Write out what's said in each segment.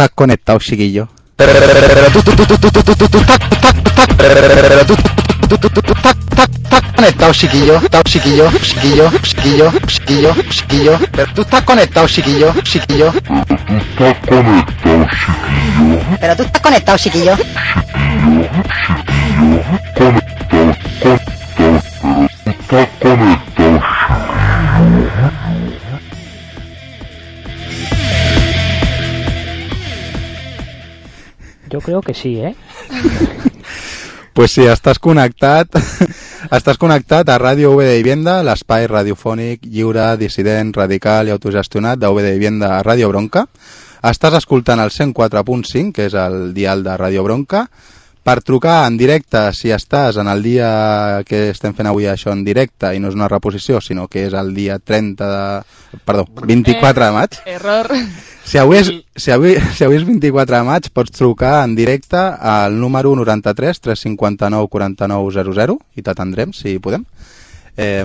estás conectado, chiquillo. conectado, chiquillo, estás chiquillo, chiquillo, chiquillo, chiquillo, chiquillo. Pero tú estás conectado, chiquillo, chiquillo. Pero tú estás conectado, chiquillo. Pero tú estás conectado, chiquillo. Chiquillo, chiquillo, conectado, conectado, pero tú estás conectado. Yo creo que sí, ¿eh? Pues sí, estàs connectat, estàs connectat a Ràdio UB de Vivienda, l'espai radiofònic lliure, dissident, radical i autogestionat de UB de Vivienda a Ràdio Bronca. Estàs escoltant el 104.5, que és el dial de Ràdio Bronca. Per trucar en directe, si estàs en el dia que estem fent avui això en directe, i no és una reposició, sinó que és el dia 30 de... Perdó, 24 de maig. Error. Si avui, és, si, avui, si avui és 24 de maig, pots trucar en directe al número 93 359 49 00 i t'atendrem, si podem. Eh,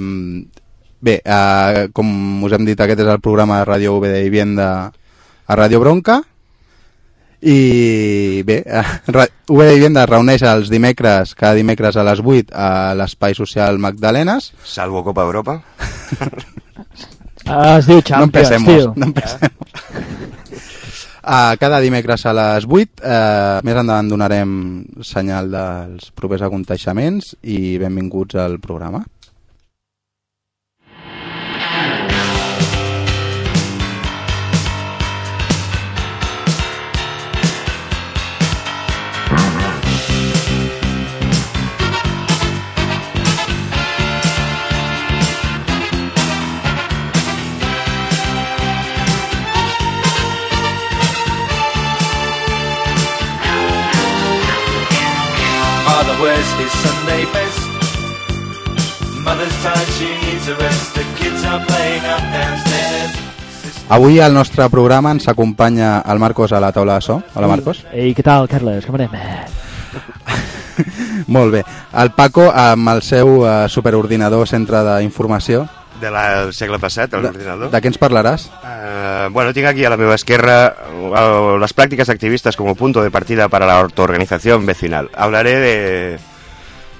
bé, eh, com us hem dit, aquest és el programa de Ràdio UB de Vivienda a Ràdio Bronca i bé, eh, UB de Vivienda es reuneix els dimecres, cada dimecres a les 8 a l'espai social Magdalenes. Salvo Copa Europa. Ah, es diu No Champions, empecemos, tio. no empecemos. Uh, cada dimecres a les 8, uh, més endavant donarem senyal dels propers aconteixements i benvinguts al programa. Wears his Sunday best. Mother's tired, she needs a rest. The kids are playing up downstairs. Avui al nostre programa ens acompanya el Marcos a la taula de so. Hola, Marcos. Ei, què tal, Carles? Com anem? Molt bé. El Paco amb el seu uh, superordinador centre d'informació. De la, del segle passat, De, l'ordinador. de què ens parlaràs? Eh, bueno, tinc aquí a la meva esquerra eh, las prácticas activistas como punto de partida para la autoorganización vecinal. Hablaré de,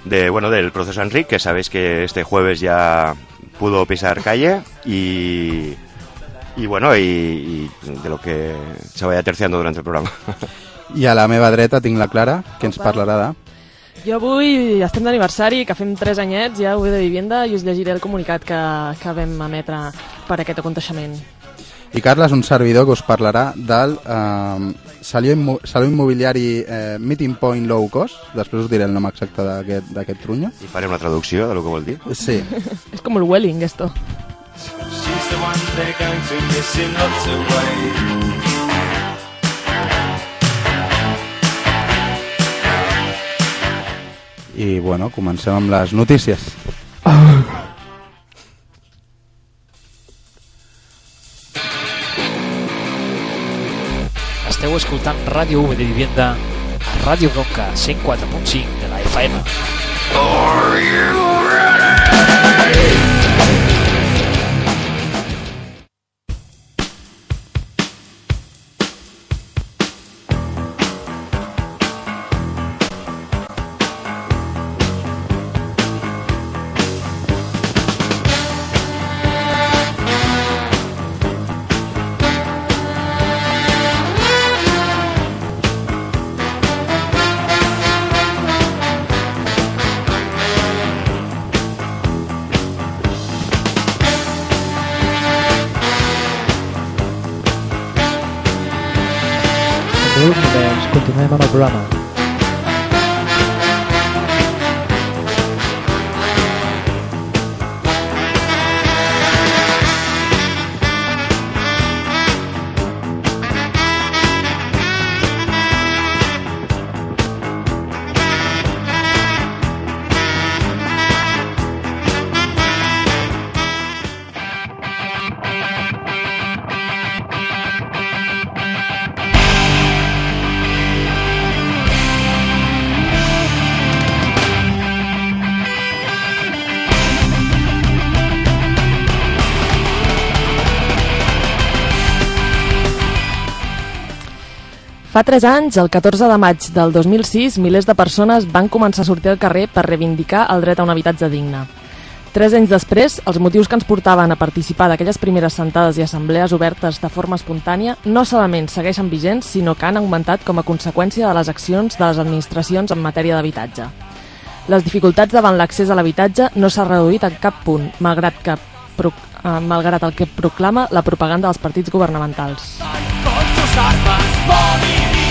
de bueno, del proceso Enrique, que sabéis que este jueves ya pudo pisar calle y, y bueno, y, y de lo que se vaya terciando durante el programa. I a la meva dreta tinc la Clara, que ens parlarà de... Jo avui estem d'aniversari, que fem 3 anyets ja, UB de Vivienda, i us llegiré el comunicat que, que vam emetre per aquest aconteixement. I Carles, un servidor que us parlarà del eh, saló, immo saló immobiliari eh, Meeting Point Low Cost. Després us diré el nom exacte d'aquest d'aquest trunyo. I faré una traducció de lo que vol dir. Sí. És com el Welling, esto. She's the one they're going to miss in lots of ways. I bueno, comencem amb les notícies. Esteu escoltant Ràdio V de Vivienda a Ràdio Bronca 104.5 de la FM. Doncs continuem Connor Branagh Fa 3 anys, el 14 de maig del 2006, milers de persones van començar a sortir al carrer per reivindicar el dret a un habitatge digne. Tres anys després, els motius que ens portaven a participar d'aquelles primeres sentades i assemblees obertes de forma espontània no solament segueixen vigents, sinó que han augmentat com a conseqüència de les accions de les administracions en matèria d'habitatge. Les dificultats davant l'accés a l'habitatge no s'ha reduït en cap punt, malgrat, que, eh, malgrat el que proclama la propaganda dels partits governamentals. No morir ni.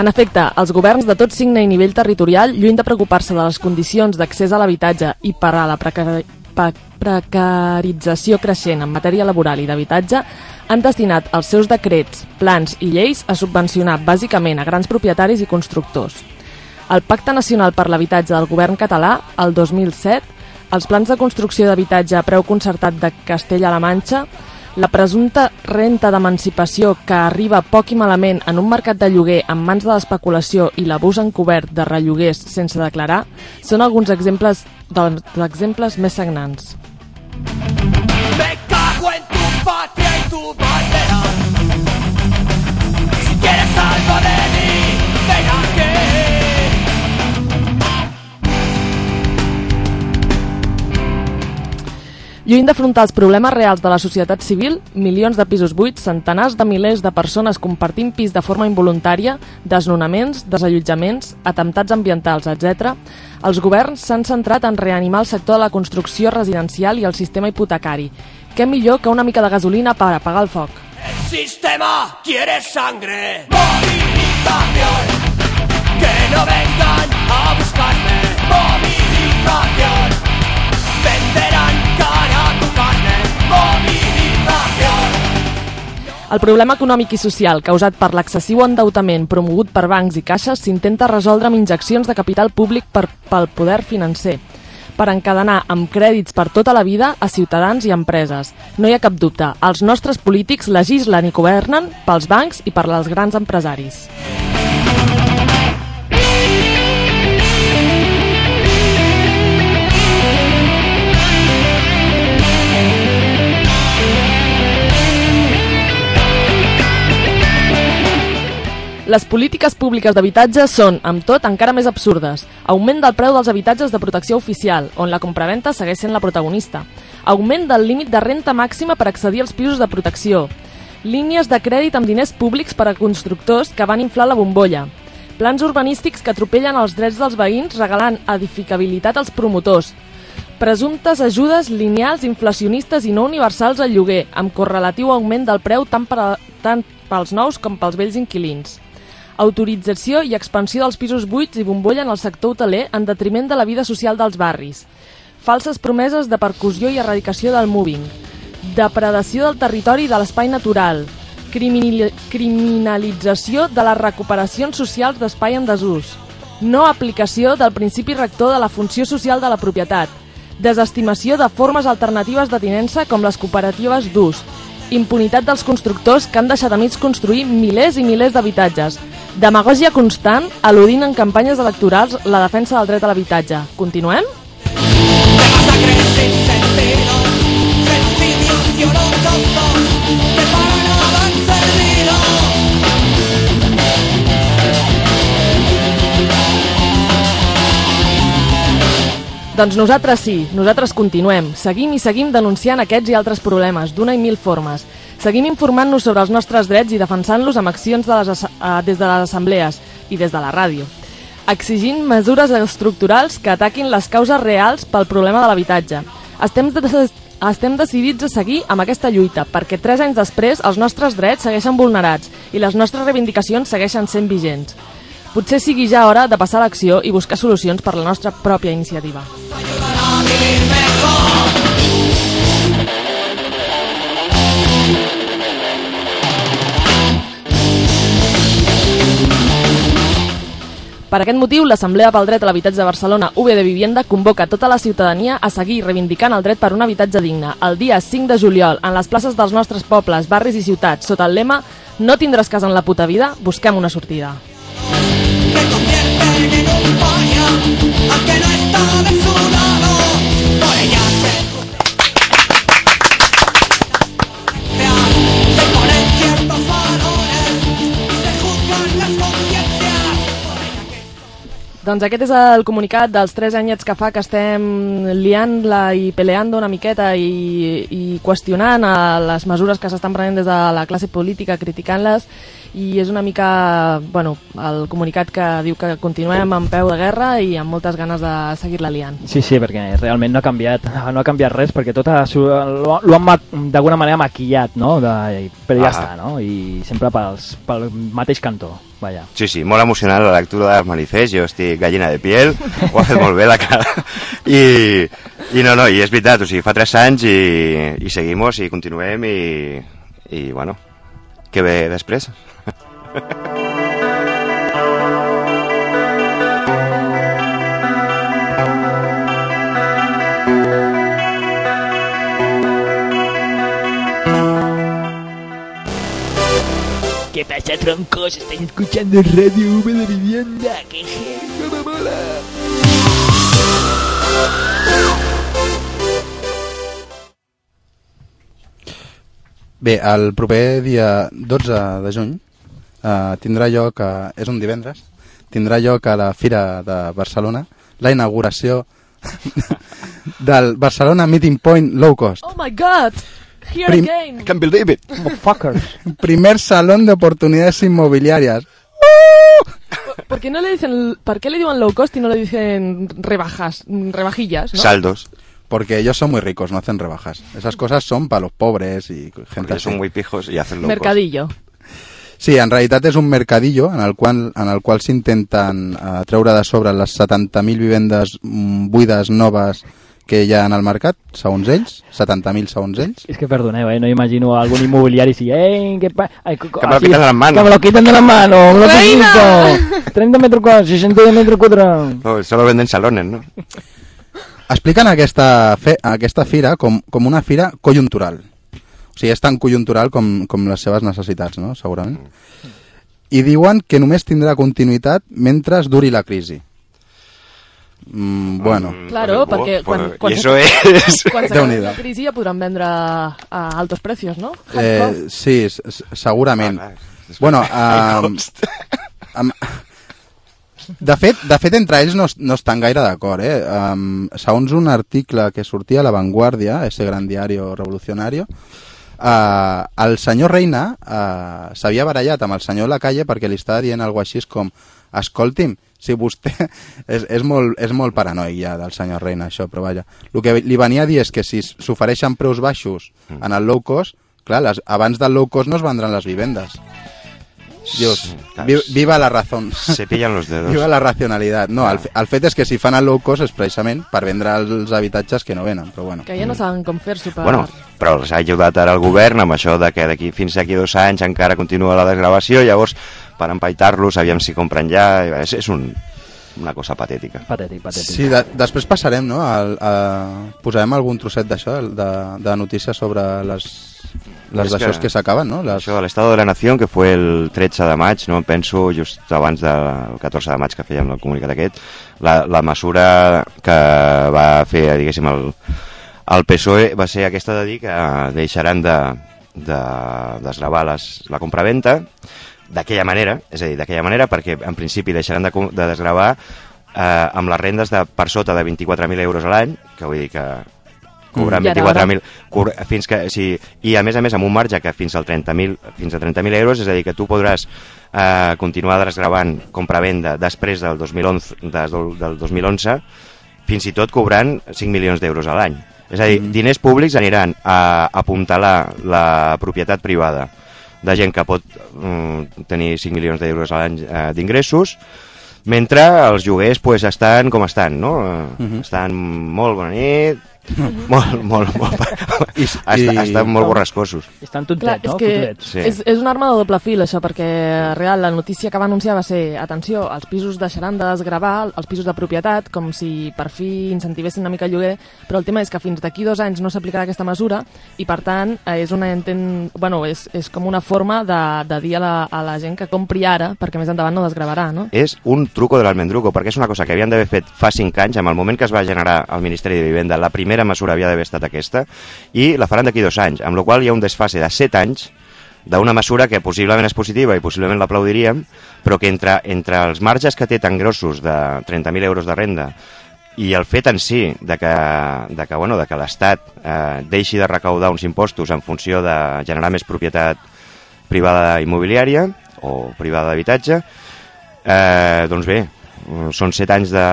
En efecte, els governs de tot signe i nivell territorial, lluny de preocupar-se de les condicions d'accés a l'habitatge i per a la precari precarització creixent en matèria laboral i d'habitatge, han destinat els seus decrets, plans i lleis a subvencionar bàsicament a grans propietaris i constructors. El Pacte Nacional per l'Habitatge del govern català, el 2007, els plans de construcció d'habitatge a preu concertat de Castella-La Manxa, la presumpta renta d'emancipació que arriba poc i malament en un mercat de lloguer en mans de l'especulació i l'abús encobert de relloguers sense declarar són alguns exemples dels exemples més sagnants. Me cago en tu patria y tu bandera. Si quieres algo de mí, ven aquí. Lluny d'afrontar els problemes reals de la societat civil, milions de pisos buits, centenars de milers de persones compartint pis de forma involuntària, desnonaments, desallotjaments, atemptats ambientals, etc., els governs s'han centrat en reanimar el sector de la construcció residencial i el sistema hipotecari. Què millor que una mica de gasolina per apagar el foc? El sistema quiere sangre. Movilización. Que no vengan a buscarme. Movilización. Venderán cara El problema econòmic i social causat per l'excessiu endeutament promogut per bancs i caixes s'intenta resoldre amb injeccions de capital públic per, pel poder financer per encadenar amb crèdits per tota la vida a ciutadans i empreses. No hi ha cap dubte, els nostres polítics legislen i governen pels bancs i per als grans empresaris. Les polítiques públiques d'habitatge són, amb tot, encara més absurdes. Augment del preu dels habitatges de protecció oficial, on la compraventa segueix sent la protagonista. Augment del límit de renta màxima per accedir als pisos de protecció. Línies de crèdit amb diners públics per a constructors que van inflar la bombolla. Plans urbanístics que atropellen els drets dels veïns regalant edificabilitat als promotors. Presumptes ajudes lineals, inflacionistes i no universals al lloguer, amb correlatiu augment del preu tant, per a, tant pels nous com pels vells inquilins autorització i expansió dels pisos buits i bombolla en el sector hoteler en detriment de la vida social dels barris, falses promeses de percussió i erradicació del moving, depredació del territori i de l'espai natural, criminali criminalització de les recuperacions socials d'espai en desús, no aplicació del principi rector de la funció social de la propietat, desestimació de formes alternatives de tinença com les cooperatives d'ús, impunitat dels constructors que han deixat a mig construir milers i milers d'habitatges, demagògia constant al·ludint en campanyes electorals la defensa del dret a l'habitatge. Continuem? Sin Doncs nosaltres sí, nosaltres continuem. Seguim i seguim denunciant aquests i altres problemes, d'una i mil formes. Seguim informant-nos sobre els nostres drets i defensant-los amb accions de les, eh, des de les assemblees i des de la ràdio. Exigint mesures estructurals que ataquin les causes reals pel problema de l'habitatge. Estem, de, estem decidits a seguir amb aquesta lluita, perquè tres anys després els nostres drets segueixen vulnerats i les nostres reivindicacions segueixen sent vigents. Potser sigui ja hora de passar a l'acció i buscar solucions per la nostra pròpia iniciativa. Per aquest motiu, l'Assemblea pel Dret a l'Habitatge de Barcelona, UB de Vivienda, convoca tota la ciutadania a seguir reivindicant el dret per un habitatge digne el dia 5 de juliol en les places dels nostres pobles, barris i ciutats, sota el lema No tindràs casa en la puta vida, busquem una sortida. Doncs aquest és el comunicat dels 3 anyets que fa que estem liant-la i peleando una miqueta i, i qüestionant eh, les mesures que s'estan prenent des de la classe política, criticant-les i és una mica bueno, el comunicat que diu que continuem en peu de guerra i amb moltes ganes de seguir-la liant. Sí, sí, perquè realment no ha canviat, no ha canviat res, perquè tot ha, su- lo, lo han d'alguna manera maquillat, no? De, però ja Ah. està, no? I sempre pels, pel mateix cantó, vaja. Sí, sí, molt emocionant la lectura del manifest, jo estic gallina de piel, ho ha fet molt bé la cara, i, i no, no, i és veritat, o sigui, fa tres anys i, i seguimos i continuem i, i bueno, què ve després? ¿Qué pasa, troncos? Estáis escuchando Radio V de Vivienda. ¡Qué heavy! ¡Me mola! Bé, el proper dia 12 de juny eh, tindrà lloc, a, és un divendres, tindrà lloc a la Fira de Barcelona la inauguració del Barcelona Meeting Point Low Cost, Oh my god! Here Prim- again! Can't believe it! Motherfuckers. primer salón de oportunidades inmobiliarias. ¿Por qué, no le dicen, ¿Por qué le digan low cost y no le dicen rebajas, rebajillas? ¿no? Saldos, Porque ellos son muy ricos, no hacen rebajas. Esas cosas son para los pobres y gente porque así. son muy pijos i hacen locos. Mercadillo. Sí, en realitat és un mercadillo en el qual, en el qual s'intenten eh, treure de sobre les 70.000 vivendes mm, buides noves que hi ha en el mercat, segons ells, 70.000 segons ells. Es que perdoneu, eh, no imagino a algún inmobiliario y si, eh, ¿qué pa Ay, Que me lo así, quitan de las manos. Que me lo quiten de las manos, lo ¡Reina! necesito. 30 metros cuadrados, 60 metros cuadrados. No, solo venden salones, no? Expliquen aquesta, fe, aquesta fira com, com una fira conjuntural. O sigui, és tan conjuntural com, com les seves necessitats, no? segurament. I diuen que només tindrà continuïtat mentre duri la crisi. Mm, bueno, Mm, Claro, perquè quan, quan, I eso és... quan la crisi ja podran vendre a altos precios, no? Eh, sí, segurament. Ah, clar. Bueno, cost. De fet, de fet, entre ells no, no estan gaire d'acord. Eh? Um, segons un article que sortia a La Vanguardia, ese gran diario revolucionario, uh, el senyor Reina uh, s'havia barallat amb el senyor Lacalle perquè li estava dient alguna així com escolti'm, si vostè... és, és, molt, és molt paranoic ja del senyor Reina, això, però vaja. El que li venia a dir és que si s'ofereixen preus baixos en el low cost, clar, les, abans del low cost no es vendran les vivendes. Dios, Clar, vi, viva la razón. Se pillan los dedos. Viva la racionalitat. No, el, fe- el fet és que si fan el low cost és precisament per vendre els habitatges que no venen, però bueno. Que ja no saben com fer-s'ho per... Bueno, però els ha ajudat ara el govern amb això de que d'aquí fins aquí dos anys encara continua la desgravació, llavors per empaitar-los, aviam si compren ja, és, és un, una cosa patètica. Patètic, patètic. Sí, de, després passarem, no? Al, a, posarem algun trosset d'això, de, de notícies sobre les, les d'això que- que, s'acaben, no? Les, Això de l'Estado de la Nació, que fue el 13 de maig, no? penso just abans del 14 de maig que fèiem el comunicat aquest, la, la mesura que va fer, diguéssim, el, el PSOE va ser aquesta de dir que deixaran de, de desgravar les, la compraventa d'aquella manera, és a dir, d'aquella manera perquè en principi deixaran de, de desgravar eh, amb les rendes de per sota de 24.000 euros a l'any, que vull dir que cobrant Mm. I ara, 24.000 cobr- fins que, sí, i a més a més amb un marge que fins al 30.000 fins a 30.000 euros, és a dir, que tu podràs eh, continuar desgravant compra-venda després del 2011, des del, del 2011 fins i tot cobrant 5 milions d'euros a l'any. És a dir, diners públics aniran a apuntalar la propietat privada de gent que pot mm, tenir 5 milions d'euros a l'any eh, d'ingressos, mentre els lloguers pues, estan com estan, no? Uh Estan molt bona nit, molt, molt, molt... I- estan, i- estan molt borrascosos. Estan Clar, tontets, és no? que Tontets. Sí. és, és una arma de doble fil, això, perquè real, la notícia que va anunciar va ser atenció, els pisos deixaran de desgravar, els pisos de propietat, com si per fi incentivessin una mica el lloguer, però el tema és que fins d'aquí dos anys no s'aplicarà aquesta mesura i, per tant, eh, és, una enten... bueno, és, és com una forma de, de dir a la, a la gent que compri ara, perquè més endavant no desgravarà, no? és un truco de l'almendruco, perquè és una cosa que havien d'haver fet fa 5 anys, amb el moment que es va generar el Ministeri de Vivenda, la primera mesura havia d'haver estat aquesta, i la faran d'aquí dos anys, amb la qual hi ha un desfase de 7 anys d'una mesura que possiblement és positiva i possiblement l'aplaudiríem, però que entre, entre els marges que té tan grossos de 30.000 euros de renda i el fet en si de que, de que, bueno, de que l'Estat eh, deixi de recaudar uns impostos en funció de generar més propietat privada immobiliària o privada d'habitatge, eh, doncs bé, són set anys de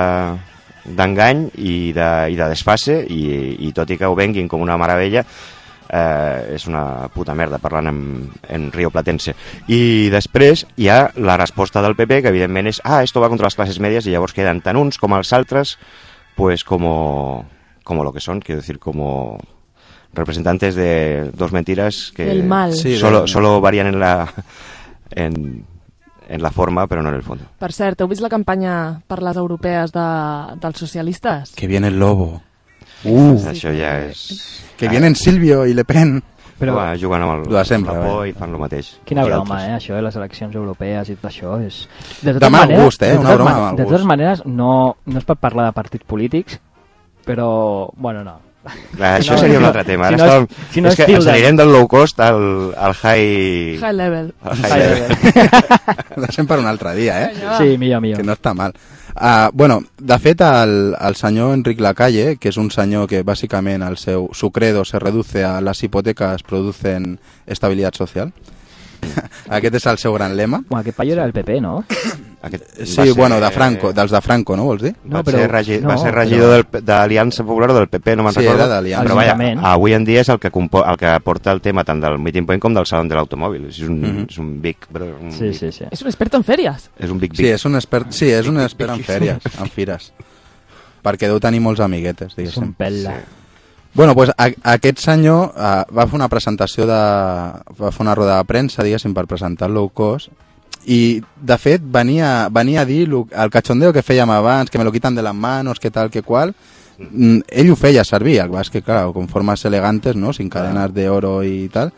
d'engany i, de, i de desfase i, i tot i que ho venguin com una meravella eh, és una puta merda parlant en, en rio platense i després hi ha la resposta del PP que evidentment és ah, esto va contra les classes medias i llavors queden tant uns com els altres pues como, como lo que son, quiero decir, como representantes de dos mentiras que El mal. Sí, solo, solo varían en la, en, en la forma, però no en el fons. Per cert, heu vist la campanya per les europees de, dels socialistes? Que viene el lobo. Uh, Això ja és... que vienen Silvio i Le Pen. Però... Va, jugant amb, el, de sempre, la por eh? i fan el mateix. quina broma, altres. eh, això, de les eleccions europees i tot això. És... De De mal gust, eh, una totes broma ma- de mal De totes maneres, no, no es pot parlar de partits polítics, però, bueno, no. Clar, Si això no- seria si un no- altre tema. si Ara no és- estàvem... si no és és que ens anirem del low cost al, al high... High level. al high High level. level. Deixem per un altre dia, eh? Sí, millor, millor. Que no està mal. Uh, bueno, de fet, el, el senyor Enric Lacalle, que és un senyor que bàsicament el seu, su credo se reduce a las hipotecas producen estabilidad social. Aquest és el seu gran lema. Bueno, aquest paio era el PP, no? Aquest va Sí, ser- bueno, de Franco, dels de Franco, no vols dir? Va, No, però- ser, regi... no, va ser però- regidor de l'Aliança Popular o del PP, no me'n Sí, recordo. era d'Aliança. Però vaja, avui en dia és el que, compo... el que porta el tema tant del Meeting Point com del Salón de l'Automòbil. És, un, Mhm. és un big... bro, Un Sí, big... sí, sí. És un expert en fèries. És un big, big. Sí, és un expert, sí, és un expert en fèries, en fires. Perquè deu tenir molts amiguetes, És un diguéssim. pèl·la. Bueno, pues, a, aquest senyor uh, va fer una presentació de... va fer una roda de premsa, diguéssim, per presentar el low cost i, de fet, venia, venia a dir lo, el cachondeo que fèiem abans, que me lo quitan de las manos, que tal, que qual, mm, ell ho feia servir, el és que, clar, con formes elegantes, no?, sin cadenas de oro i tal.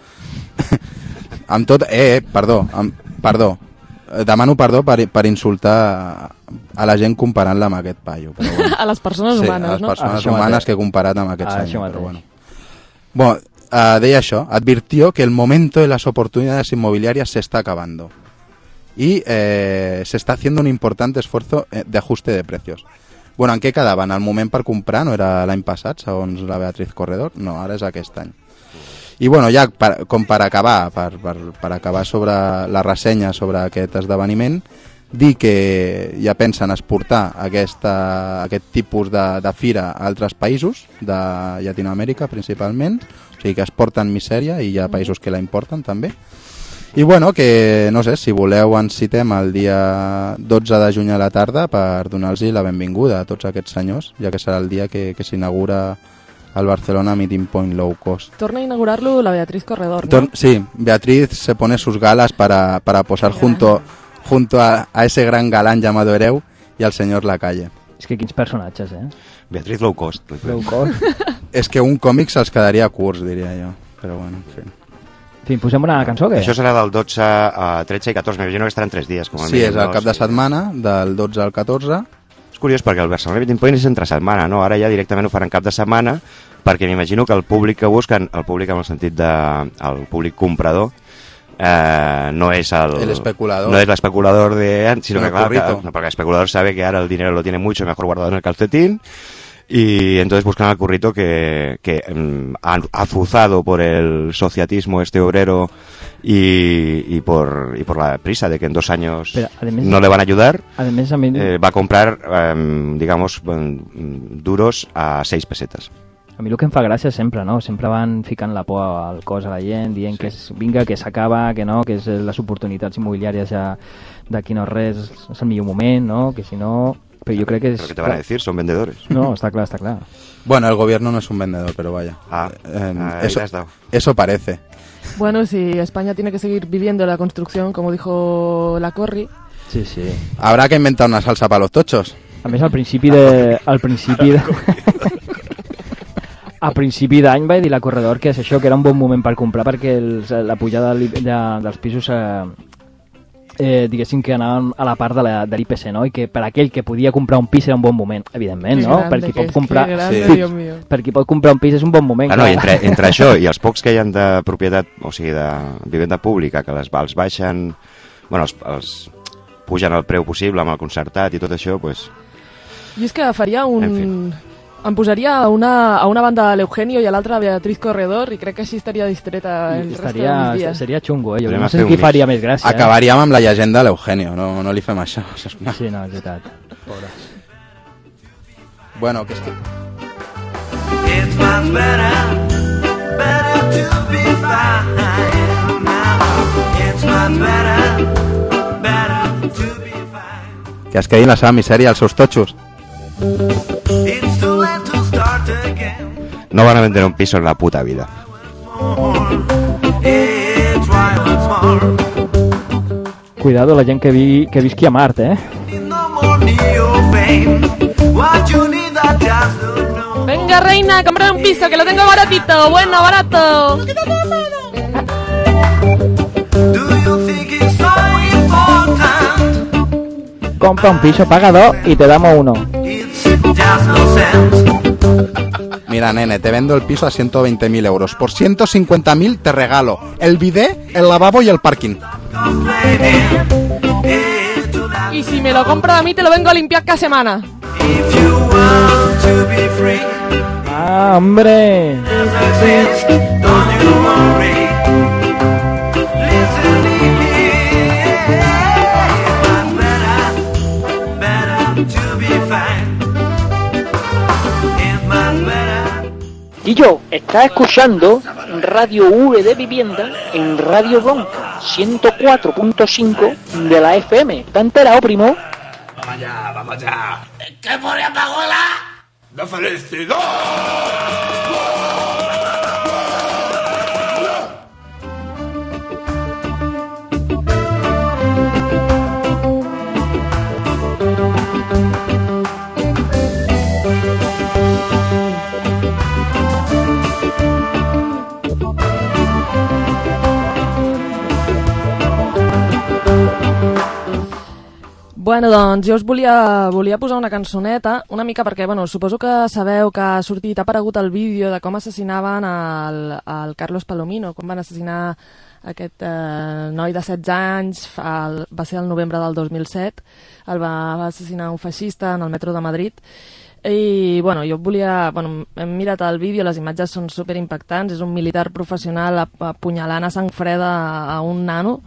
amb tot... Eh, eh, perdó, amb, perdó. Eh, Demano perdó per, per insultar a la gent comparant-la amb aquest paio, però bueno. A les persones Sí, humanes, a les no? persones Això humanes que he comparat amb aquest Això senyor, però bueno. Bueno, eh, deia això, advirtió que el momento de las oportunidades inmobiliarias se está acabando y eh, se está haciendo un importante esfuerzo eh, de ajuste de precios. Bueno, en què quedaven? El moment per comprar no era l'any passat, segons la Beatriz Corredor? No, ara és aquest any. I bueno, ja per, com per acabar, per, per, per acabar sobre la ressenya sobre aquest esdeveniment, dir que ja pensen exportar aquesta, aquest tipus de, de fira a altres països, de Llatinoamèrica principalment, o sigui que exporten misèria i hi ha països que la importen també. I bueno, que no sé, si voleu ens citem el dia 12 de juny a la tarda per donar-los la benvinguda a tots aquests senyors, ja que serà el dia que, que s'inaugura el Barcelona Meeting Point Low Cost. Torna a inaugurarlo la Beatriz Corredor, ¿no? Tor- Sí, Beatriz se pone sus galas para, para posar junto, junto a, a ese gran galán llamado Ereu y al señor Lacalle. És que quins personatges, eh? Beatriz Low Cost. Low cost. És que un còmic se'ls quedaria curts, diria jo. Però bueno, en fi. Fi, posem una cançó què? Això serà del 12 a 13 i 14, m'imagino que estaran 3 dies. Com a Sí, mínim, és el no? cap de Sí. setmana, del 12 al 14. És curiós perquè el Barcelona Meeting Point és entre setmana, no? Ara ja directament ho faran cap de setmana perquè m'imagino que el públic que busquen, el públic en el sentit de el públic comprador, eh, no és el... El especulador. No és l'especulador de... Sino Con que, el claro, que, no, porque el especulador sabe que ahora el dinero lo tiene mucho mejor guardado en el calcetín y entonces buscan al currito que, que han- azuzado por el sociatismo este obrero y, y por, y por la prisa de que en dos años Pero, además- no le van a ayudar, A més, a mi... eh, va a comprar, em, digamos, duros a 6 pesetas. A mi el que em fa gràcia sempre, no? Sempre van ficant la por al cos a la gent, dient que és, vinga, que s'acaba, que no, que és eh, les oportunitats immobiliàries ja d'aquí no res, és el millor moment, no? Que si no... Però jo crec que. Pero ¿qué te van a decir? Son vendedores. No, està clar, està clar. Bueno, el gobierno no es un vendedor, pero vaya. Ah, Eh, ahí eso, le has dado. eso parece. Bueno, si España tiene que seguir viviendo la construcción, como dijo la Corri, Sí, sí. Habrá que inventar una salsa para los tochos. A més, al principi de... Al principi de... A principi d'any vaig dir la Corredor que és això, que era un bon moment per comprar perquè els, la pujada de, dels pisos eh, eh, diguéssim que anaven a la part de la- de l'IPC, no? I que per aquell que podia comprar un pis era un bon moment, evidentment, no? grande per qui que pot comprar... grande, Sí. Dios mío. Per qui pot comprar un pis és un bon moment. Ah, no, entre, entre això i els pocs que hi ha de propietat, o sigui, de vivenda pública, que les, els baixen, bueno, els, els pugen el preu possible amb el concertat i tot això, pues, Jo és que faria un... En Em posaria a una, a una banda l'Eugenio i a l'altra Beatriz Corredor i crec que així estaria distreta el resto de mis Estaria, dies. seria xungo, eh? Jo Podríem no sé fer un qui mix. faria més gràcia. Acabaríem amb la llegenda de l'Eugenio, no, no li fem això. això és una... Eh? Sí, no, és veritat. Pobre. Bueno, que és que... It's much better, better to be fine now. It's much better, better to be fine. Que es quedin la seva misèria, els seus totxos. It's no van a vender un piso en la puta vida. Cuidado la gent que, vi, que visqui a Mart, eh? Venga, reina, comprar un piso, que lo tengo baratito, bueno, barato. Compra un piso, paga dos y te damos uno. Mira, nene, te vendo el piso a 120.000 euros. Por 150.000 te regalo el bidet, el lavabo y el parking. Y si me lo compro a mí, te lo vengo a limpiar cada semana. Ah, hombre. Y yo, está escuchando Radio V de Vivienda en Radio Bronca 104.5 de la FM. ¿Está enterado, primo? Bueno, doncs jo us volia, volia posar una cançoneta, una mica perquè, bueno, suposo que sabeu que ha sortit, ha aparegut el vídeo de com assassinaven el, el Carlos Palomino, com van assassinar aquest eh, noi de 16 anys, el, va ser el novembre del 2007, el va, va assassinar un feixista en el metro de Madrid, i, bueno, jo volia... Bueno, hem mirat el vídeo, les imatges són super impactants, és un militar professional ap- apunyalant a sang freda a un nano,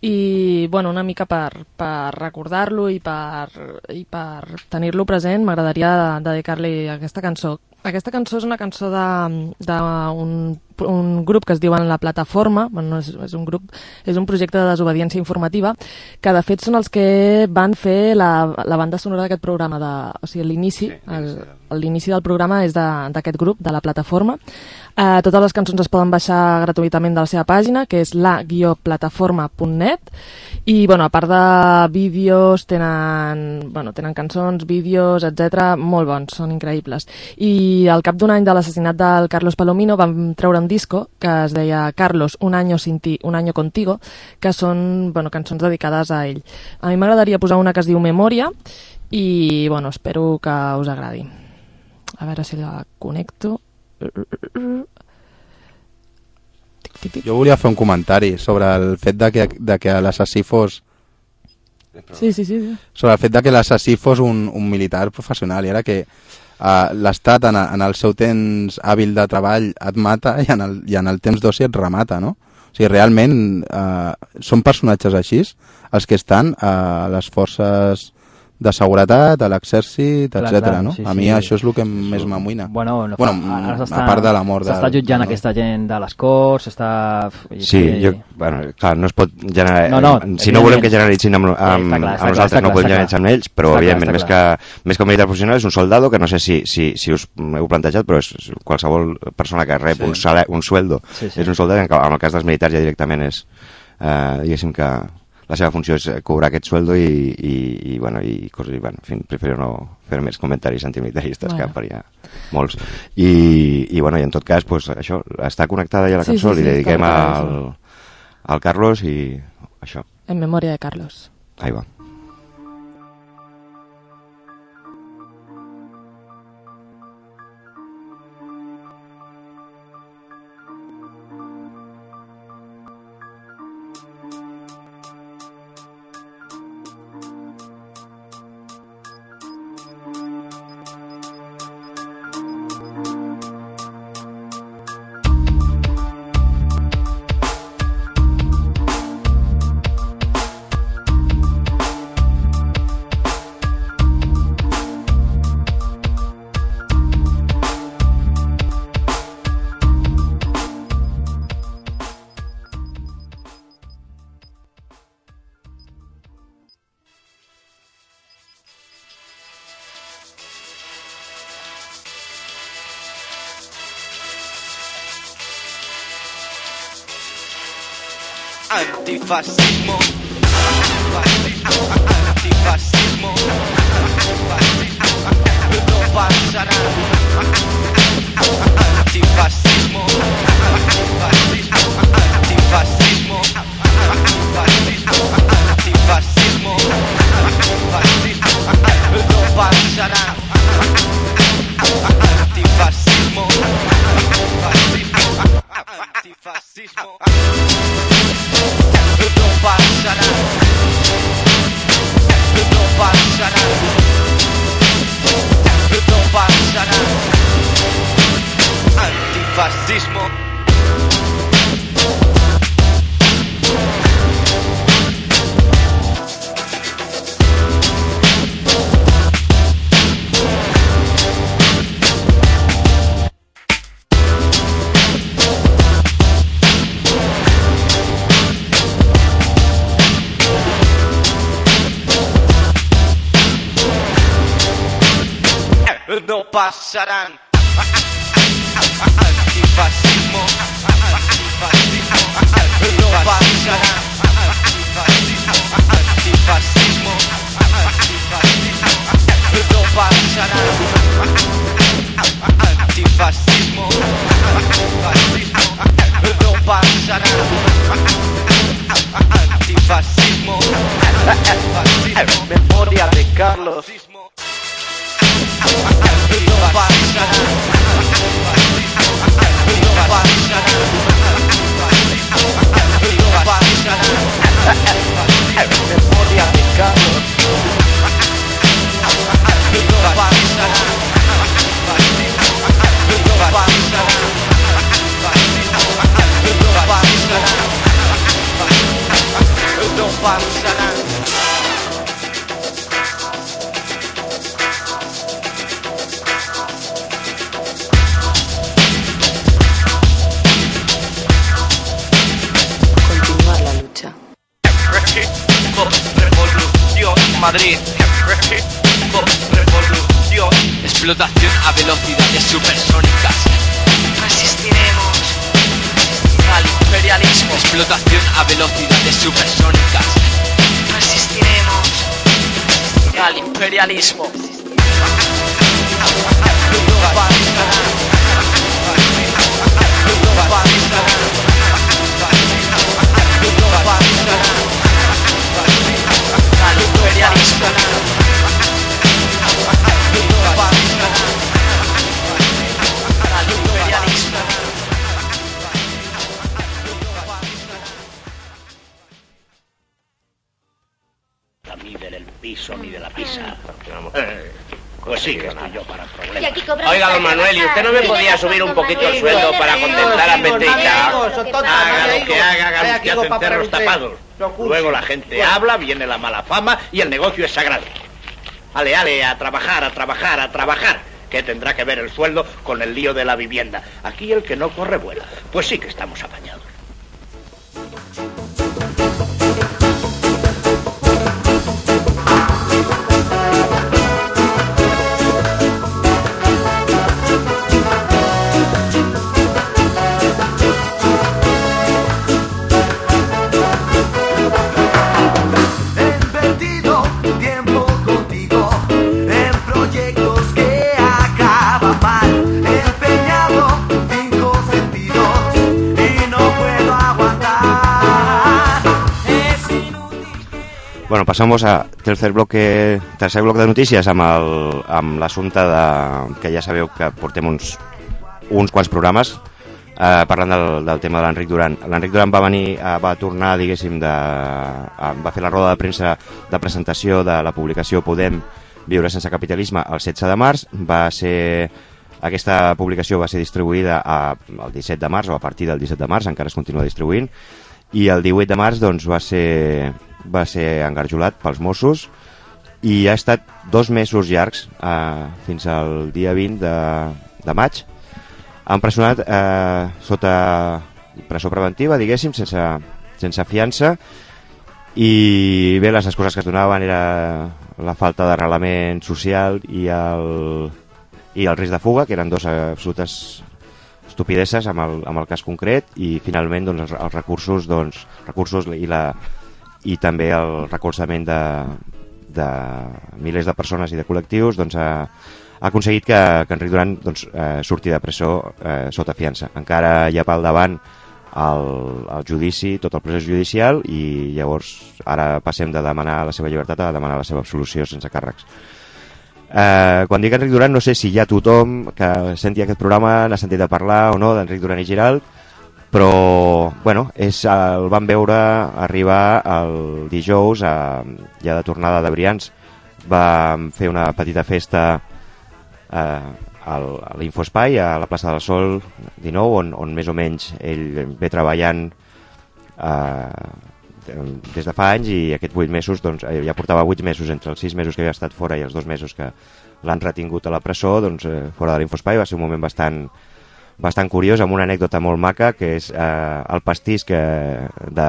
i bueno, una mica per, per recordar-lo i per, i per tenir-lo present m'agradaria dedicar-li aquesta cançó. Aquesta cançó és una cançó d'un un, grup que es diuen La Plataforma, bueno, no és, és un grup, és un projecte de desobediència informativa, que de fet són els que van fer la, la banda sonora d'aquest programa, de, o sigui, l'inici, el- l'inici del programa és de- d'aquest grup, de La Plataforma. Eh, totes les cançons es poden baixar gratuïtament de la seva pàgina, que és la-plataforma.net i bueno, a part de vídeos tenen, bueno, tenen cançons, vídeos, etc molt bons, són increïbles. I al cap d'un any de l'assassinat del Carlos Palomino vam treure un disco que es deia Carlos, un año sin ti, un año contigo, que són bueno, cançons dedicades a ell. A mi m'agradaria posar una que es diu Memòria i bueno, espero que us agradi. A veure si la connecto. Jo volia fer un comentari sobre el fet de que, de que l'assassí fos Sí, sí, sí. sí. sobre el fet de que l'assassí fos un, un militar professional i era que uh, l'Estat en, en el seu temps hàbil de treball et mata i en el, i en el temps d'oci et remata, no? O sigui, realment uh, són personatges així els que estan a les forces de seguretat, a l'exèrcit, Clar, etc. clar, no? sí, a mi sí. això és el que més m'amoïna. Bueno, no bueno, ara a part de la mort. S'està jutjant no? aquesta gent de les Corts, s'està... i Sí, que- jo, bueno, clar, no es pot generar... No, no, si no volem que generalitzin amb, amb, Està clar, amb clar, nosaltres, està no clar, podem generalitzar clar. amb ells, però Està clar, evidentment, està més que, més que un militar professional és un soldado, que no sé si, si, si us heu plantejat, però és qualsevol persona que rep Sí. un, sala, un sueldo Sí, sí. és un soldat, en, en el cas dels militars ja directament és, eh, diguéssim que la seva funció és eh, cobrar aquest sueldo i, i, i bueno, i coses, i, bueno, en fi, prefiero no fer més comentaris antimilitaristes, Bueno. que faria molts. I, i, bueno, i en tot cas, pues, això, està connectada ja la Sí, cançó, sí, li sí, dediquem està al, al Carlos i això. en memoria de Carlos. Ahí va. fuss No pasarán. Antifascismo. No pasarán. Antifascismo. No pasarán. Antifascismo. No pasarán. Antifascismo. Memoria de Carlos. No pasará. No pasará. No pasará. Memoria de Carlos. No Madrid. Revolución. Explotación a velocidades supersónicas. Resistiremos al imperialismo. Explotación a velocidades supersónicas. Resistiremos al imperialismo. Imperialismo. No pasará. Al imperialismo. A mí del piso ni de la pisa. Eh, pues sí que estoy yo para problemas. Oiga, don Manuel, ¿y usted no me podía subir un poquito el sueldo para contentar a Peteita? Haga lo que haga, haga que hacen cerros tapados. Luego la gente habla, viene la mala fama y el negocio es sagrado. Ale, ale, a trabajar, a trabajar, a trabajar. ¿Qué tendrá que ver el sueldo con el lío de la vivienda? Aquí el que no corre vuela. Pues sí que estamos apañados. Bueno, pasamos a tercer bloque, tercer bloc de notícies amb el- amb l'assumpte de que ja sabeu que portem uns, uns quants programes eh, parlant del, del tema de l'Enric Duran. L'Enric Duran va venir, eh, va tornar, diguéssim, de, eh, va fer la roda de premsa de presentació de la publicació Podem viure sense capitalisme el 16 de març, va ser aquesta publicació va ser distribuïda a, el 17 de març o a partir del 17 de març, encara es continua distribuint i el 18 de març doncs, va, ser, va ser engarjolat pels Mossos i ha estat dos mesos llargs eh, fins al dia 20 de, de maig. Han pressionat eh, sota presó preventiva, diguéssim, sense, sense fiança. I bé, les excuses que es donaven era la falta d'arrelament social i el, i el risc de fuga, que eren dos absolutes estupideses amb el, amb el cas concret i finalment doncs, els, els recursos doncs, recursos i, la, i també el recolzament de, de milers de persones i de col·lectius doncs, ha, ha aconseguit que, que Enric Duran doncs, eh, surti de presó eh, sota fiança. Encara hi ha pel davant el, el judici, tot el procés judicial i llavors ara passem de demanar la seva llibertat a demanar la seva absolució sense càrrecs. Eh, quan dic Enric Duran no sé si hi ha tothom que senti aquest programa n'ha sentit a parlar o no d'Enric Duran i Giral però bueno, és, el vam veure arribar el dijous a, ja de tornada de Brians. Vam fer una petita festa eh, al, a l'Infospai a la plaça del Sol 19 on, on més o menys ell ve treballant eh, des de fa anys i aquests 8 mesos doncs, eh, ja portava 8 mesos entre els 6 mesos que havia estat fora i els 2 mesos que l'han retingut a la presó doncs, eh, fora de l'Infospai va ser un moment bastant bastant curiós amb una anècdota molt maca que és eh, el pastís que de,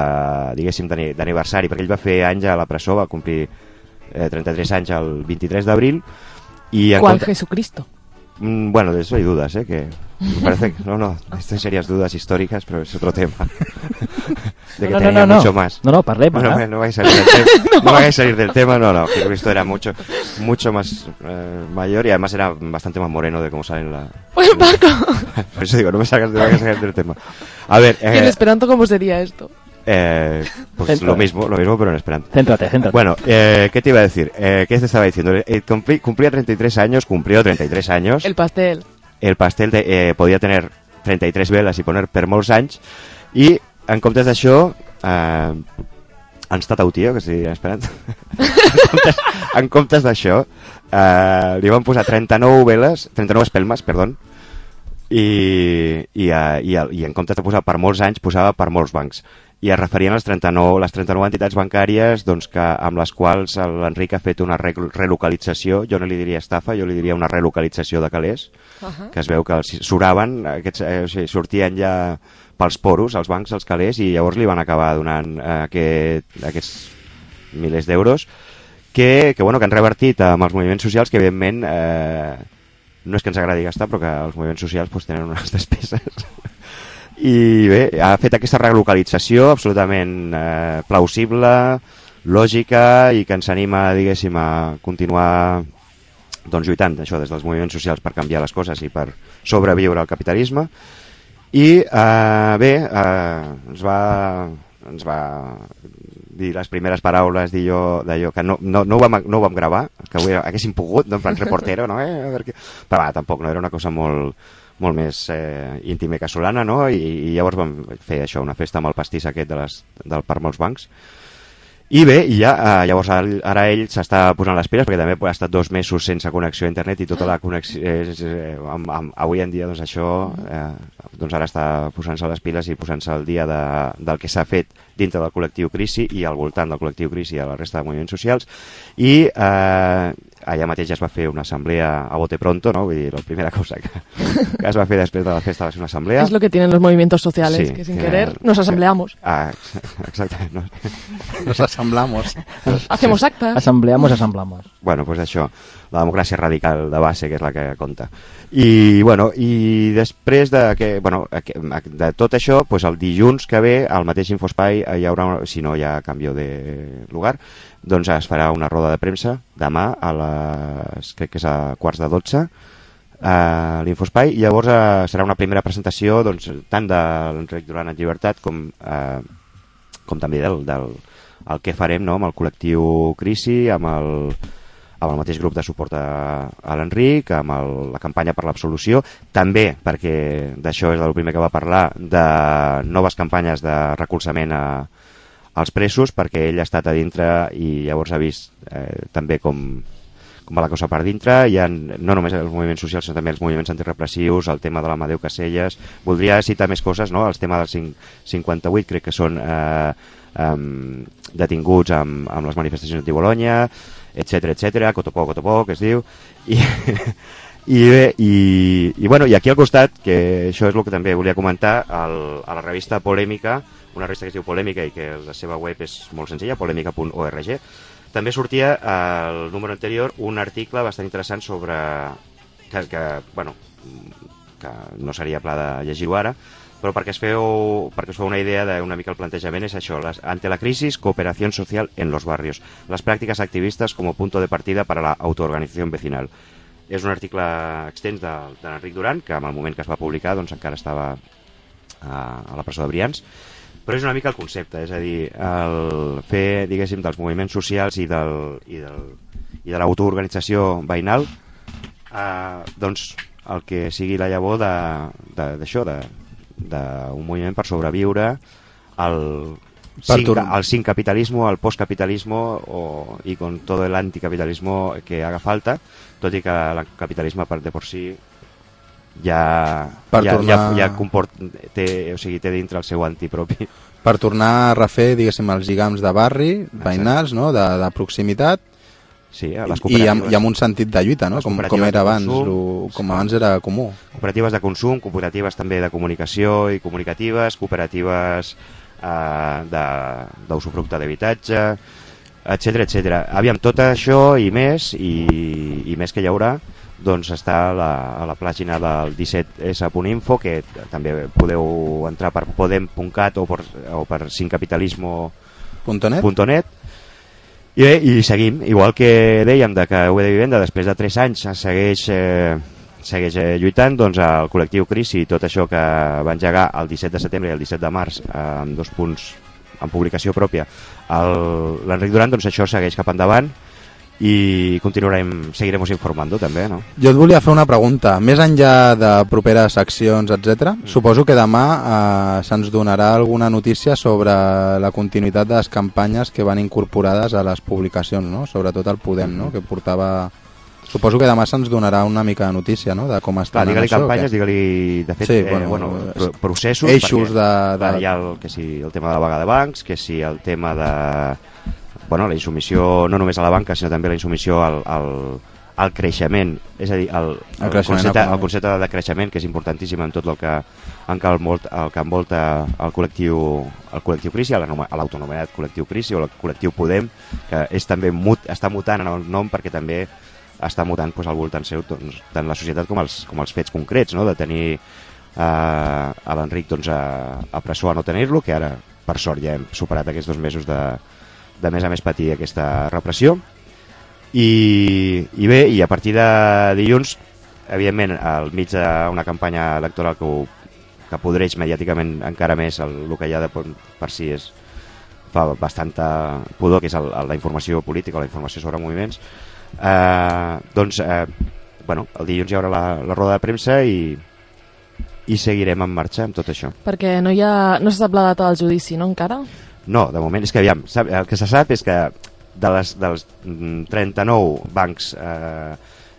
diguéssim d'ani- d'aniversari perquè ell va fer anys a la presó va complir eh, 33 anys el 23 d'abril i en ¿Cuál compte- Jesucristo? Mm, Bueno, de eso hay dudas, ¿eh? Que me parece que... No, no, estas serias dudas históricas, pero es otro tema. De que No, no, tenía no, no. mucho más. No, no, parlem, Bueno, ara. no vais a salir del tema. no. vais a salir del tema, no, no. Jesucristo era mucho, mucho más eh, mayor y además era bastante más moreno de cómo sale en la... Oye, Paco, Por eso digo, no me salgas, no me salgas del tema. A ver, ¿y en eh, Esperanto cómo sería esto? Eh, pues lo mismo, lo mismo, pero en esperanto. Céntrate, céntrate. Bueno, eh, ¿qué te iba a decir? Eh, ¿Qué te estaba diciendo? Eh, cumpli- cumplía 33 años, cumplió 33 años. El pastel. el pastel de, eh, podia tener 33 veles i poner per molts anys i en comptes d'això eh, han estat tio, que estic esperant en comptes, en comptes d'això eh, li van posar 39 veles 39 espelmes, perdó i, i, eh, i, i en comptes de posar per molts anys posava per molts bancs i es referien als 39, les 39 entitats bancàries doncs, que, amb les quals l'Enric ha fet una re relocalització, jo no li diria estafa, jo li diria una relocalització de calés, Ahà. que es veu que els suraven, aquests, eh, o sigui, sortien ja pels poros, els bancs, els calés, i llavors li van acabar donant eh, aquest, aquests milers d'euros que, que, bueno, que han revertit amb els moviments socials que evidentment eh, no és que ens agradi gastar però que els moviments socials pues, tenen unes despeses i bé, ha fet aquesta relocalització absolutament eh, plausible lògica i que ens anima diguéssim a continuar doncs, lluitant això des dels moviments socials per canviar les coses i per sobreviure al capitalisme i eh, bé eh, ens va ens va dir les primeres paraules d'allò que no, no, no, ho vam, no ho vam gravar que ho haguéssim pogut, no, en plan reportero no? eh? A veure què- però va, tampoc no era una cosa molt, molt més eh, íntima i casolana no? I, i llavors vam fer això, una festa amb el pastís aquest de les, del per molts bancs i bé, i ja, eh, llavors ara, ell s'està posant les piles perquè també ha estat dos mesos sense connexió a internet i tota la connexió eh, amb, amb, avui en dia doncs això eh, doncs ara està posant-se les piles i posant-se al dia de, del que s'ha fet dintre del col·lectiu Crisi i al voltant del col·lectiu Crisi i a la resta de moviments socials i eh, allà mateix ja es va fer una assemblea a bote pronto, no? Vull dir, la primera cosa que, que es va fer després de la festa va ser una assemblea. Es lo que tienen los movimientos sociales, Sí, que sin que- querer nos asambleamos. Ah, exactament. No. Nos asamblamos. Hacemos actas. Assembleamos, assemblamos. Bueno, pues això, la democràcia radical de base, que és la que compta. I, bueno, i després de, que, bueno, que- de tot això, pues el dilluns que ve, al mateix Infospai, hi haurà, si no hi ha canvi de lugar, doncs es farà una roda de premsa demà a les, crec que és a quarts de 12, a l'Infospai, i llavors eh, serà una primera presentació doncs, tant de l'Enric Duran en llibertat com, eh, com també del, del, el què farem no? amb el col·lectiu Crisi, amb el, amb el mateix grup de suport a, a l'Enric, amb el, la campanya per l'absolució, també, perquè d'això és el primer que va parlar, de noves campanyes de recolzament a, als presos, perquè ell ha estat a dintre i llavors ha vist eh, també com, com va la cosa per dintre, hi ha no només els moviments socials, sinó també els moviments antirepressius, el tema de l'Amadeu Caselles, voldria citar més coses, no? el tema del 5, 58, crec que són eh, um, detinguts amb, amb les manifestacions de Bologna, etc etc, Cotopó, Cotopó, que es diu, i, i bé, i, i, bueno, i aquí al costat, que això és el que també volia comentar, el, a la revista Polèmica, una revista que es diu Polèmica i que la seva web és molt senzilla, polèmica.org, també sortia al número anterior un article bastant interessant sobre que, que bueno, que no seria pla de llegir-ho ara, però perquè es feu, perquè es feu una idea d'una mica el plantejament és això, las, ante la crisis, cooperación social en los barrios, las prácticas activistas como punto de partida para la autoorganización vecinal. És un article extens de, de l'Enric Duran, que en el moment que es va publicar doncs, encara estava a, a la presó de Brians, però és una mica el concepte, és a dir, el fer, diguéssim, dels moviments socials i, del, i, del, i de l'autoorganització veïnal, eh, doncs el que sigui la llavor d'això, de, d'un moviment per sobreviure al, Per sin, torn- al sin capitalismo, al postcapitalismo o, y con todo el anticapitalismo que haga falta, tot i que el capitalisme per de por sí ja, Per ja, tornar- ja, ja comport, té, o sigui, té dintre el seu antipropi. per tornar a refer, diguéssim, els lligams de barri, veïnals, no? de, de proximitat, Sí, a les i, i, amb, i amb un sentit de lluita, no? Com, com era abans, consum, lo, com abans era comú. Cooperatives de consum, cooperatives també de comunicació i comunicatives, cooperatives eh, d'usufructe d'habitatge, etc etc. Aviam, tot això i més, i, i més que hi haurà, doncs està a la, a la pàgina del 17s.info, que també podeu entrar per podem.cat o per, o per sincapitalismo.net .net? I bé, i seguim, igual que dèiem de que UB de Vivenda després de 3 anys segueix, eh, segueix eh, lluitant, doncs el col·lectiu Crisi i tot això que va engegar el 17 de setembre i el 17 de març eh, amb dos punts en publicació pròpia. l'Enric Duran, doncs això segueix cap endavant i continuarem, seguirem informando també, no? Jo et volia fer una pregunta. Més enllà de properes accions, etc. Mm. suposo que demà eh, se'ns donarà alguna notícia sobre la continuïtat de les campanyes que van incorporades a les publicacions, no? sobretot el Podem, Mm. no? que portava... Suposo que demà se'ns donarà una mica de notícia no? de com està digue-li campanyes, digue-li, de fet, Sí, eh, bueno, bueno, pro- processos. eixos de- de- clar, hi ha el, que si el tema de la vaga de bancs, que si el tema de bueno, la insumissió no només a la banca, sinó també la insumissió al, al, al creixement, és a dir, el, El el, concepte, el concepte de creixement, que és importantíssim en tot el que, en que el, molt, el que envolta el col·lectiu, el col·lectiu Crisi, l'autonomenat col·lectiu Crisi o el col·lectiu Podem, que és també mut, està mutant en el nom perquè també està mutant doncs, al voltant seu doncs, tant la societat com els, com els fets concrets, no? de tenir eh, a l'Enric doncs, a, a presó a no tenir-lo, que ara, per sort, ja hem superat aquests dos mesos de, de més a més patir aquesta repressió. I, I bé, i a partir de dilluns, evidentment, al mig d'una campanya electoral que, ho, que podreix mediàticament encara més el, el que ja de per, si és fa bastanta pudor, que és el, el, la informació política la informació sobre moviments, eh, doncs, eh, bueno, el dilluns hi haurà la, la roda de premsa i, i seguirem en marxa amb tot això. Perquè no, hi ha, no se sap la data del judici, no, encara? No, de moment, és que aviam, sap, el que se sap és que de les, dels mm, 39 bancs, eh,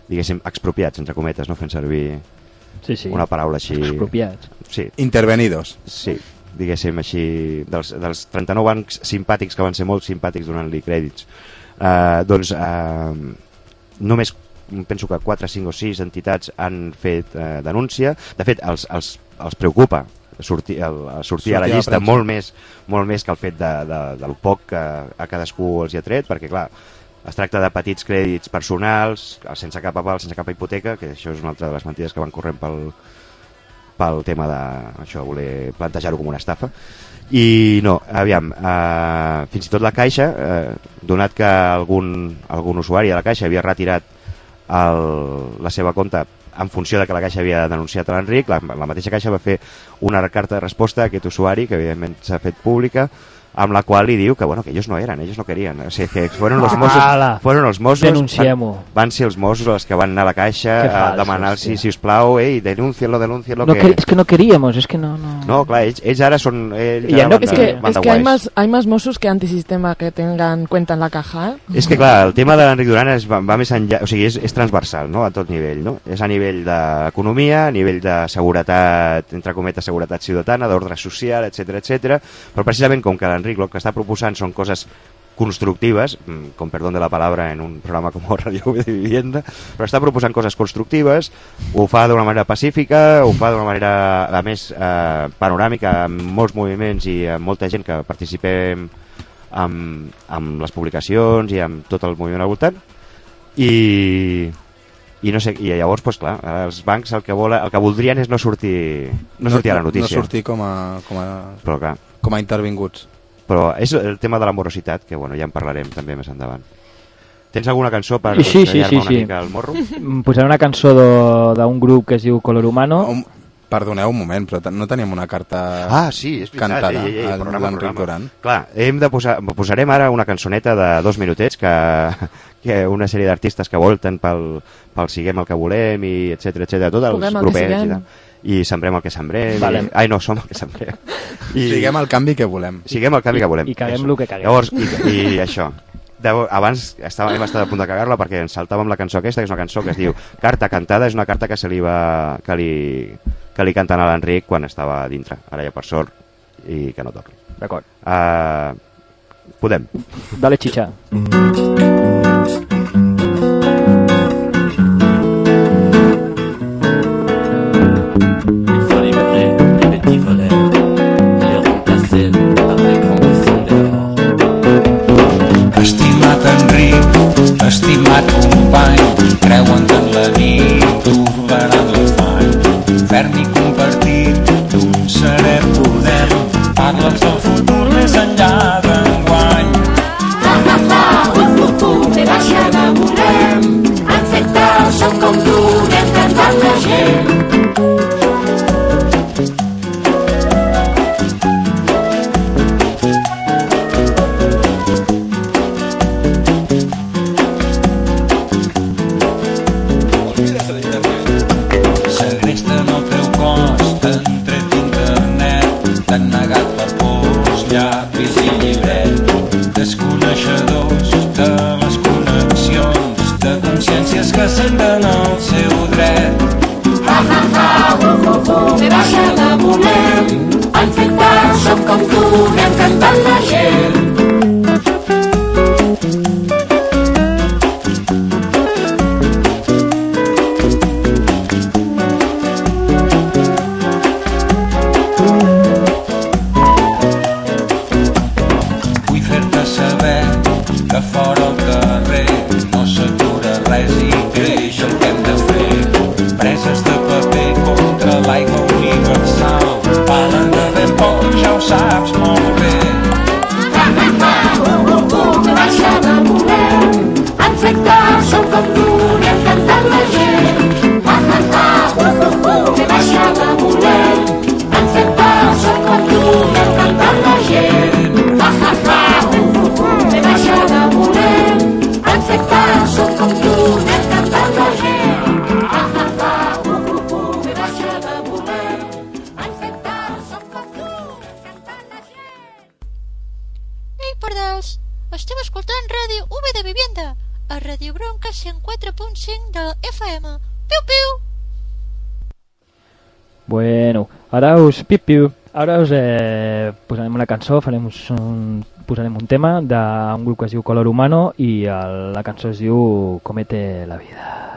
diguéssim, expropiats, entre cometes, no fent servir Sí, sí. una paraula així... Expropiats. Sí. Intervenidos. Sí, diguéssim així, dels, dels 39 bancs simpàtics que van ser molt simpàtics donant-li crèdits, eh, doncs eh, només penso que 4, 5 o 6 entitats han fet eh, denúncia. De fet, els, els, els preocupa sortir, el, sortir, Sortir a la a llista premsa. molt més, molt més que el fet de, de, del poc que a cadascú els hi ha tret, perquè clar, es tracta de petits crèdits personals, sense cap aval, sense cap hipoteca, que això és una altra de les mentides que van corrent pel, pel tema de això, voler plantejar-ho com una estafa. I no, aviam, eh, fins i tot la Caixa, eh, donat que algun, algun usuari de la Caixa havia retirat el, la seva compte en funció de que la Caixa havia denunciat a l'Enric, la, la mateixa Caixa va fer una carta de resposta a aquest usuari, que evidentment s'ha fet pública, amb la qual li diu que, bueno, que ells no eren, ells no querien. O sigui, que fueron los Mossos, Ala. fueron els Mossos, Denunciem-ho. van, van ser els Mossos els que van anar a la caixa Que a falsos, demanar si, si us plau, ei, denúncienlo, denúncienlo, No que... que, es que no queríamos, es que no... no. No, clar, ells, ells ara són... Ells I ara no- van Es que, van es que hay, más, hay más Mossos que antisistema que tengan cuenta en la caja, ¿eh? És que, clar, el tema de l'Enric Duran es va, va més enllà, o sigui, és, és transversal, no?, a tot nivell, no? És a nivell d'economia, a nivell de seguretat, entre cometes, seguretat ciutadana, d'ordre social, etc etc. però precisament com que l'Enric el que està proposant són coses constructives, mm, con perdón de la palabra en un programa com Radio de Vivienda, però està proposant coses constructives, ho fa d'una manera pacífica, ho fa d'una manera, a més, eh, panoràmica, amb molts moviments i amb molta gent que participem amb, amb les publicacions i amb tot el moviment al voltant i, i no sé, i llavors, pues, clar, els bancs el que, vola, el que voldrien és no sortir, no sortir a la notícia. No sortir com a, com a, Però clar, com a intervinguts. Però és el tema de la morositat, que bueno, ja en parlarem també més endavant. Tens alguna cançó per Sí, sí, sí, una sí. mica el morro? Mm, Posaré una cançó de- d'un grup que es diu Color Humano. Um, perdoneu un moment, però no teníem una carta Ah, sí, és veritat. cantada ei, ei, ei, programa, programa. Duran. Clar, hem de posar, posarem ara una cançoneta de dos minutets que, que una sèrie d'artistes que volten pel, pel Siguem el que volem i etc etc tots els Puguem grupets tal. I sembrem el que sembrem Vale. i, ai no, som el que sembrem I... Siguem el canvi que volem. siguem el canvi que volem i caguem Això. lo que caguem. llavors, i, i això de, abans estava, hem estat a punt de cagar-la perquè ens saltàvem la cançó aquesta, que és una cançó que es diu Carta cantada, és una carta que se li va que li, que li canten a l'Enric quan estava a dintre, ara ja per sort i que no torni D'acord. uh, podem Dale, chicha. Il ara us... Piu. Ara us eh, posarem una cançó, farem un, posarem un tema d'un grup que es diu Color Humano i el, la cançó es diu Comete la vida.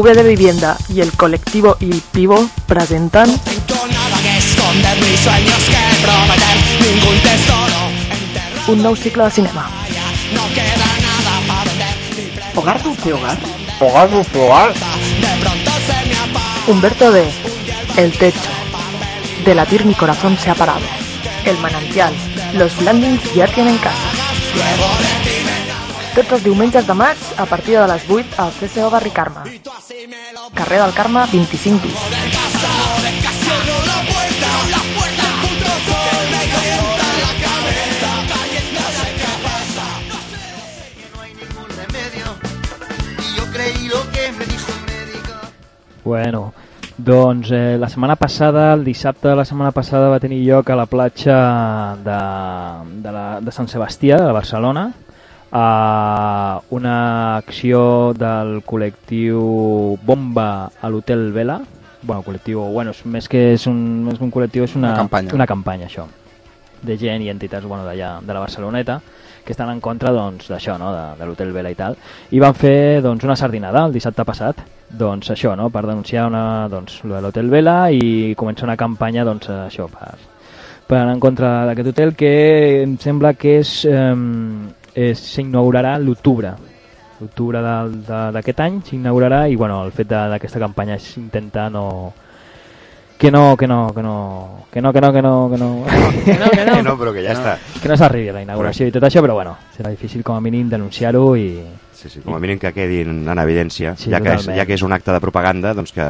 UV de Vivienda y el colectivo Il Pivo presentan. Un nou cicle de cinema. Hogar dulce hogar. Hogar dulce hogar. Humberto D. El techo. De latir mi corazón se ha parado. El manantial. Los blandings ya tienen casa. tots els diumenges de maig a partir de les 8 al CCO Barri Carme. Carrer del Carme 25 bis. Bueno, doncs eh, la setmana passada, el dissabte de la setmana passada va tenir lloc a la platja de, de, la, de Sant Sebastià, de Barcelona, a una acció del col·lectiu Bomba a l'Hotel Vela. Bueno, col·lectiu, bueno, és, més que és un, més que un col·lectiu és una, una, campanya. una campanya, això, de gent i entitats bueno, d'allà, de la Barceloneta, que estan en contra doncs, d'això, doncs, no? de, de l'Hotel Vela i tal. I van fer doncs, una sardinada el dissabte passat, doncs això, no? per denunciar una, doncs, lo de l'Hotel Vela i començar una campanya doncs, això per, per anar en contra d'aquest hotel que em sembla que és... Eh, s'inaugurarà l'octubre l'octubre del- de- d'aquest any s'inaugurarà i bueno, el fet de- d'aquesta campanya és intentar no que no, que no, que no, que no, que no, que no, que no, Que no, que no. Que no, però que ja està. que no s'arribi a la inauguració i tot això, però bueno, serà difícil com a mínim denunciar-ho i... Sí, sí, com a mínim que quedin en evidència, Sí, ja, que és, ja que és un acte de propaganda, doncs que,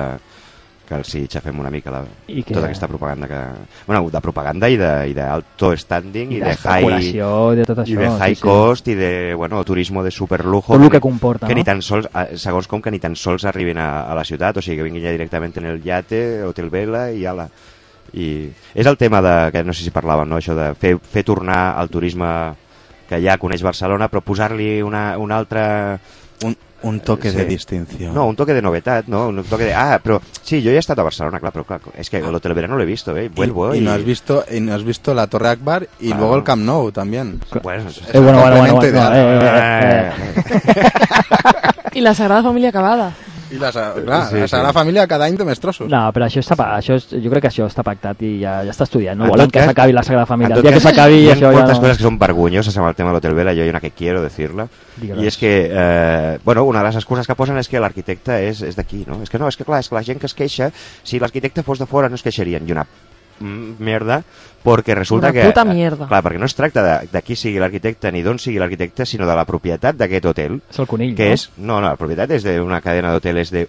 que els hi xafem una mica la, I que- tota aquesta propaganda que... Bueno, de propaganda i de- i d'alto standing i, I de high... d'especulació i de tot I això, de high sí, sí. cost i de, bueno, turismo de superlujo. Tot el que comporta, Que no? ni tan sols, segons com que ni tan sols arribin a, a la ciutat, o sigui, que vinguin ja directament en el yate, Hotel Vela i ala. I és el tema de, que no sé si parlàvem, no? això de fer, fer tornar el turisme que ja coneix Barcelona, però posar-li una, una altra... Un, un toque de distinció. No, un toque de novetat, no? Un toque de... Ah, però sí, jo he estat a Barcelona, clar, però clar, és que l'Hotel Vera no l'he visto, eh? Vuelvo y, y... no has visto y no has visto la Torre Akbar y Claro. luego el Camp Nou también. Bueno, es Eh, bueno, bueno, bueno, I la Sagrada Família acabada. I la, clar, Sí, la sí. Sagrada Família cada any té més trossos. No, però això està, això és, jo crec que això està pactat i ja, ja està estudiat. No En volen que s'acabi la Sagrada Família. El dia que s'acabi hi ha això ja moltes no... cosas que son vergüences amb el tema del Hotel Vela, yo hay una que quiero decirla, y es que, eh, bueno, una de les excuses que posen és que l'arquitecte és, és d'aquí, no? És que no, és que clar, és que la gent que es queixa, si l'arquitecte fos de fora no es queixarien, i una merda, perquè resulta Una que... puta mierda. Clar, perquè no es tracta de, de qui sigui l'arquitecte ni d'on sigui l'arquitecte, sinó de la propietat d'aquest hotel. És el conill, que no? és, no, no, la propietat es de una cadena de hoteles de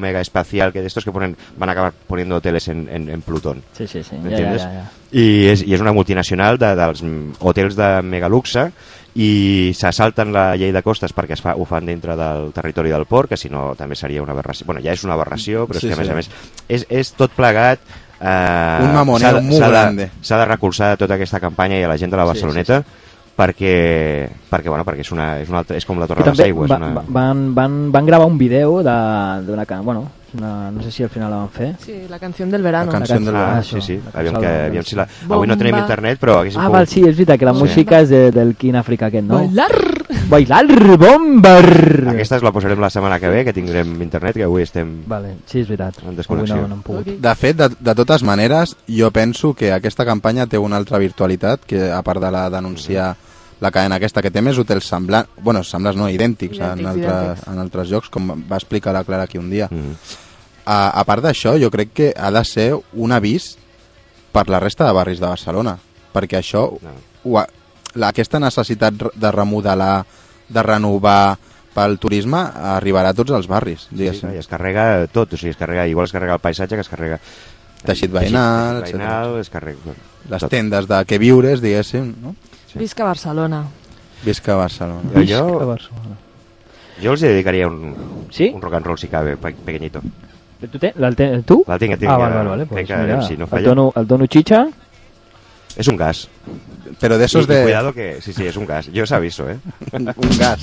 mega espacial, que de estos que ponen, van acabar poniendo hoteles en, en, en Plutón. Sí, sí, sí. ¿Me Ja, ja, ja, ja. I, és, I és una multinacional de, dels hotels de megaluxe i s'assalten la llei de costes perquè es fa, ho fan dintre del territori del port, que si no també seria una aberració. Bueno, ja és una aberració, però Sí, és que a sí. més a més és, és tot plegat eh, Un mamoneo molt grande. S'ha de recolzar tota aquesta campanya i a la gent de la Sí, Barceloneta perquè, perquè, bueno, perquè és, una, és, una altra, és com la Torre de les Aigües. va, una... va- van, van, van gravar un vídeo de- d'una... Bueno, una, no sé si al final la van fer. Sí, la canción del verano. La canción del Ah, verano. sí, sí. La Aviam, que, aviam si la... Avui no tenim Bomba. internet, però haguéssim Ah, pogut- val, sí, és veritat, que la Sí. música és de, del Quin Àfrica aquest, no? Bailar! Bailar bomber! Aquesta es la posarem la setmana que ve, que tindrem internet, que avui estem Vale, sí, és veritat. en desconnexió. Avui no, no hem pogut. Ok. De fet, de, de totes maneres, jo penso que aquesta campanya té una altra virtualitat, que a part de la denunciar la cadena aquesta, que té més hotels semblants, bueno, semblants no, idèntics, en, Idèntics, altres, idèntics. en altres llocs, com va explicar la Clara aquí un dia. Mm. A, a part d'això, jo crec que ha de ser un avís per la resta de barris de Barcelona, perquè això, No. ho la, aquesta necessitat de remodelar, de renovar pel turisme, arribarà a tots els barris, Sí, sí, diguéssim. i es carrega tot, o sigui, es carrega, igual es carrega el paisatge que es carrega... Teixit veïnal, teixit veïnal es carrega... Bueno, les tot. tendes de que viures, diguéssim, no? Sí. Visca Barcelona. Visca Barcelona. Jo- Visca Barcelona. Jo els dedicaria un, Sí? un rock and roll si cabe, pe pequeñito. Tu, té, el té, tu? La tinc, la tinc, Ah, vale, vale, vale. Pues, mira, si no el, falla. dono, el dono chicha. És un gas. Pero de esos i de... cuidado que... Sí, sí, és un gas. Jo s'aviso, eh? un gas.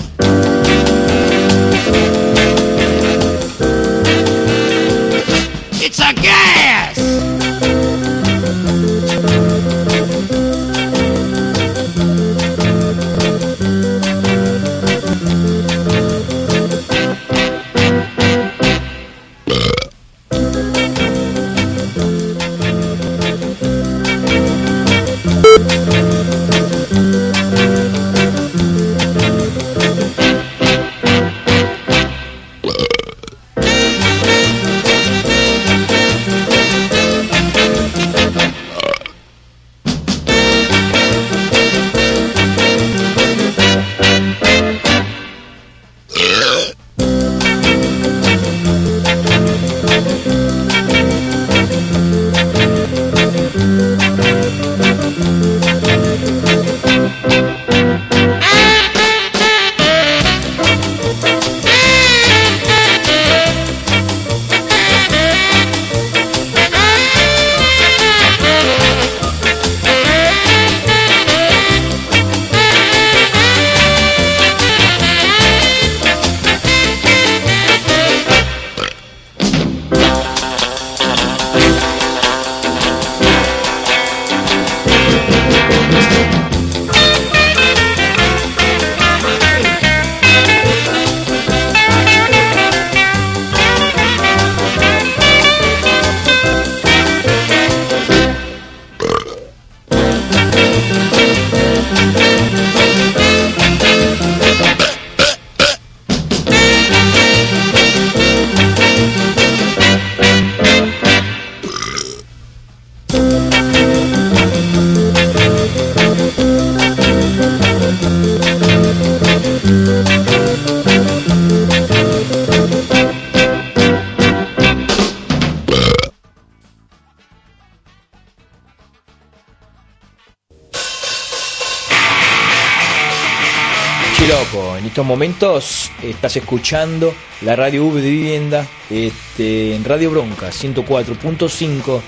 Momentos estás escuchando la radio V de Vivienda este, en Radio Bronca 104.5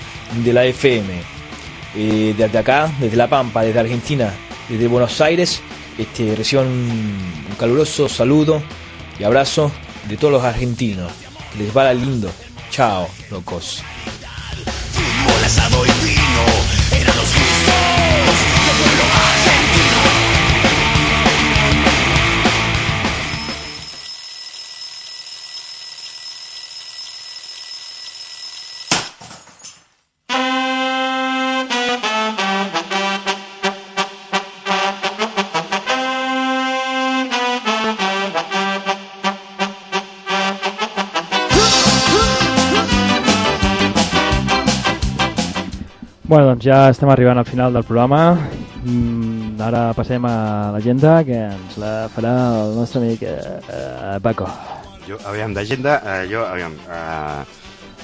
de la FM. Eh, desde acá, desde La Pampa, desde Argentina, desde Buenos Aires, este, reciban un, un caluroso saludo y abrazo de todos los argentinos. Que les vaya lindo. Chao, locos. Doncs ja estem arribant al final del programa. Mm, ara passem a l'agenda, que ens la farà el nostre amic eh, eh, Paco. Jo, aviam, d'agenda, eh, jo, aviam, eh,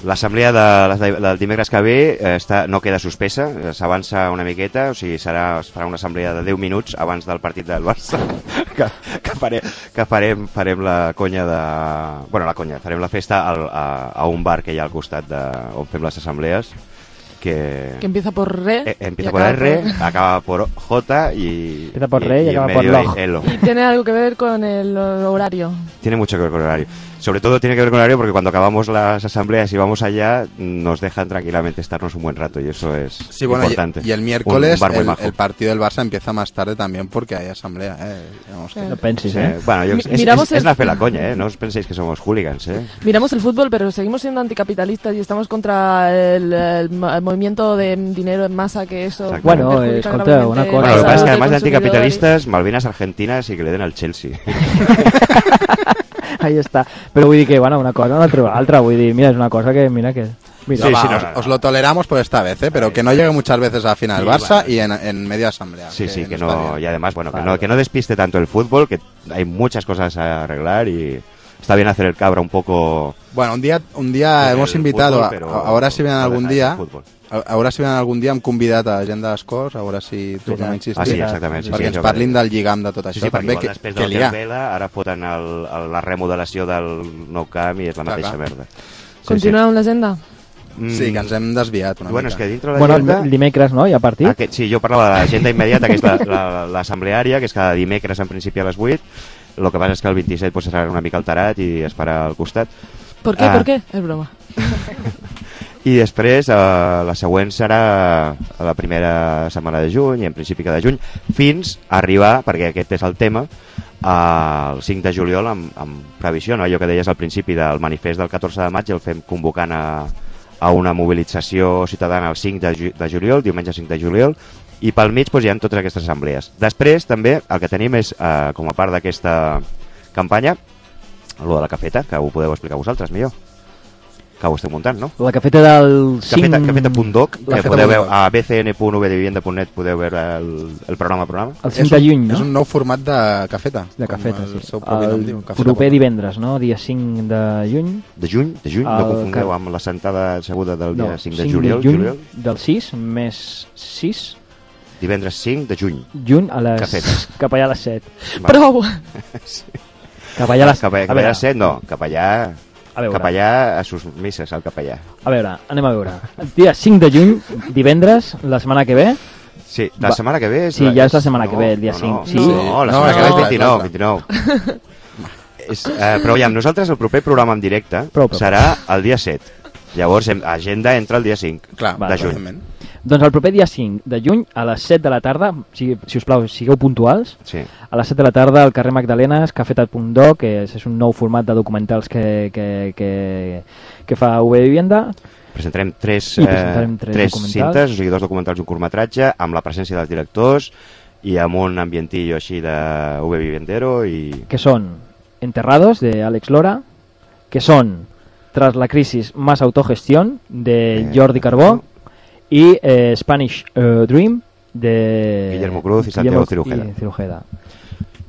l'assemblea de, les- del dimecres que ve eh, està, no queda suspesa, eh, s'avança una miqueta, o sigui, serà, es farà una assemblea de 10 minuts abans del partit del Barça, que, que, farem, que farem, farem la conya de... Bueno, la conya, farem la festa al, a, a un bar que hi ha al costat de, on fem les assemblees, que... Que empieza por re. Eh, empieza por R, acaba por J y... Empieza por R y acaba por log. Y tiene algo que ver con el horario. Tiene mucho que ver con el horario. Sobre todo tiene que ver con el horario porque cuando acabamos las asambleas y vamos allá, nos dejan tranquilamente estarnos un buen rato y eso es Sí, bueno, y, importante. y el miércoles Un el, partido del Barça empieza más tarde también porque hay asamblea. ¿eh? Que- No pensis, Sí, ¿eh? Bueno, yo- es, es, es la fe la coña, ¿eh? No os penséis que somos hooligans, ¿eh? Miramos el fútbol, pero seguimos siendo anticapitalistas y estamos contra el, el ma- el movimiento de dinero en masa que eso. Bueno, escolta, gravemente una cosa- Bueno, lo que pasa es que además de anticapitalistas, Malvinas Argentinas y que le den al Chelsea. Ahí està. Però vull dir que, bueno, una cosa, una altra, altra. Vull dir, mira, és una cosa que, mira, que... Mira, va, os, os lo toleramos por esta vez, ¿eh? pero que no llegue muchas veces a la final Sí, Barça bueno. y en, en media asamblea. Sí, sí, que no, y además, bueno, que no, que no despiste tanto el fútbol, que hay muchas cosas a arreglar y está bien hacer el cabra un poco... Bueno, un día, un día hemos invitado, fútbol, a, pero a- ahora si vienen algún día, fútbol. A- ahora si vienen algún dia hem convidat a gent de les Corts, a veure si tornem a insistir, Ah, sí, exactament, sí, perquè sí, ens parlin que- del lligam de tot Sí, això, sí, perquè també, igual que, després que del n'hi ha. Vela, ara foten el, el, la remodelació del nou camp i és la mateixa clar. merda. Sí, Continua amb l'agenda. Sí, que ens hem desviat una bueno, mica. és que dintre de Bueno, el dimecres, no? Hi ha partit? Aquest, sí, jo parlava de l'agenda immediata, que és la- la- l'assembleària, que és cada dimecres en principi a les 8. El que passa és que el 27 pues, serà una mica alterat i es farà al costat. ¿Por qué? Ah, ¿Por qué? Es broma. I després eh, la següent serà a la primera setmana de juny, i en principi cada juny, fins a arribar, perquè aquest és el tema, al 5 de juliol amb, amb previsió, no? allò que deies al principi del manifest del 14 de maig, el fem convocant a, a una mobilització ciutadana el 5 de, ju de juliol, diumenge 5 de juliol, i pel mig doncs, hi ha totes aquestes assemblees. Després també el que tenim és, eh, com a part d'aquesta campanya, el de la cafeta, que ho podeu explicar vosaltres millor que ho esteu muntant, no? La cafeta del 5... Cafeta, cafeta.doc, que cafeta podeu veure a bcn.vdevivienda.net podeu veure el, el programa programa. El 5 de juny, no? És un nou format de cafeta. De cafeta, el sí. seu propi nom El diu, cafeta proper divendres, no? Dia 5 de juny. De juny, de juny, no El confongueu car- amb la sentada asseguda del No, dia 5 de juliol, juny, juliol. del 6, més 6, Divendres 5 de juny. juny a les... Cafeta. Cap allà a les 7. Va. Prou! sí. Cap allà a les... Cap, allà- cap allà a les 7, no, cap allà... A veure. Cap allà a sus misses, al capellà. A veure, anem a veure. El dia 5 de juny, divendres, la setmana que ve... Sí, la Va. setmana que ve és... Sí, ja és la setmana que ve, el dia no, 5. No, Sí. no, la No, setmana que ve és no, 29, clar, 29. és, eh, però aviam, nosaltres el proper programa en directe Prou, prou. serà el dia 7. Llavors, hem, agenda entra el dia 5 Clar, de juny. evidentment. Doncs el proper dia 5 de juny, a les 7 de la tarda, si, si us plau, sigueu puntuals, Sí. a les 7 de la tarda al carrer Magdalenes, cafetat.doc, que és, és un nou format de documentals que, que, que, que fa UB Vivienda. Presentarem tres, I presentarem eh, tres tres documentals. cintes, o sigui, dos documentals i un curtmetratge, amb la presència dels directors i amb un ambientillo així de V Vivendero i... que son Enterrados de Alex Lora, que son Tras la crisis más autogestión de Eh, Jordi Carbó y eh, Spanish eh, Dream de Guillermo Cruz y Santiago Cirujeda. y Cirujeda.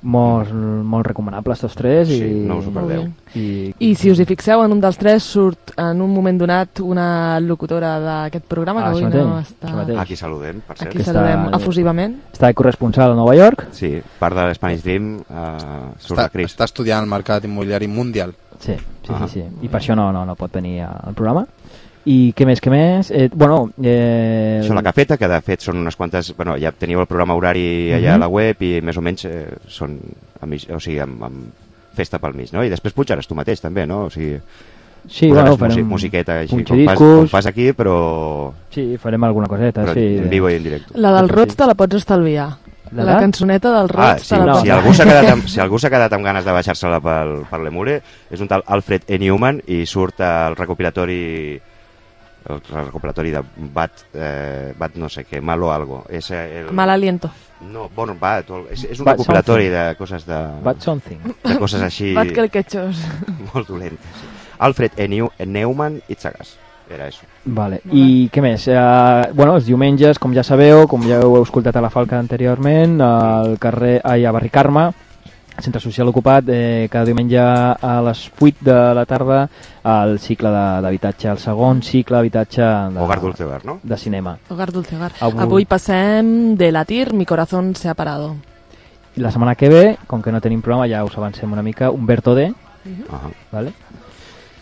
molt, molt recomanables tots tres i, Sí, no us ho perdeu. i, I si us hi fixeu, en un dels tres surt en un moment donat una locutora d'aquest programa Ah, que avui no mateix, està... això mateix. Aquí saludem, per cert. Aquí saludem Està- efusivament. està de corresponsal a Nova York Sí, part de l'Spanish Dream uh, surt Està, de Cris. està estudiant el mercat immobiliari mundial. Sí, sí, Ah. sí, sí. I per això no, no, no pot venir al programa. I què més, què més? Eh, bueno, eh... Això, la cafeta, que de fet són unes quantes... Bueno, ja teniu el programa horari allà Mhm. a la web i més o menys eh, són a mig, o sigui, amb, amb festa pel mig, no? I després pujaràs tu mateix també, no? O sigui, Sí, bueno, farem musi- musiqueta així, com fas, com fas aquí, però, Sí, farem alguna coseta, però sí. en vivo i en directe. La del Roig te la pots estalviar. La La cançoneta del Roig Ah, te sí, pots si, algú s'ha quedat amb, si algú s'ha quedat amb ganes de baixar-se-la per, per l'Emure, és un tal Alfred E. Newman i surt el recopilatori el recopilatori de Bat, eh, Bat no sé què, Malo Algo. És el, Mal aliento. No, bueno, Bat, és, és un Bad recopilatori something. de coses de... Bad something. De coses així... Bat quelquechos. Molt dolentes. Sí. Alfred E. New, Neumann Itzagas. Era això. Vale. I què més? Uh, bueno, els diumenges, com ja sabeu, com ja heu escoltat a la Falca anteriorment, al carrer, ai, a Barri Carme, centre social ocupat, eh, cada diumenge a les 8 de la tarda el cicle d'habitatge, el segon cicle d'habitatge de, Hogar Dulce Hogar, no? de cinema. Hogar dulce hogar. Avui- Avui passem de latir, mi corazón se ha parado. I la setmana que ve, com que no tenim programa, ja us avancem una mica, Humberto D, Ahà. vale?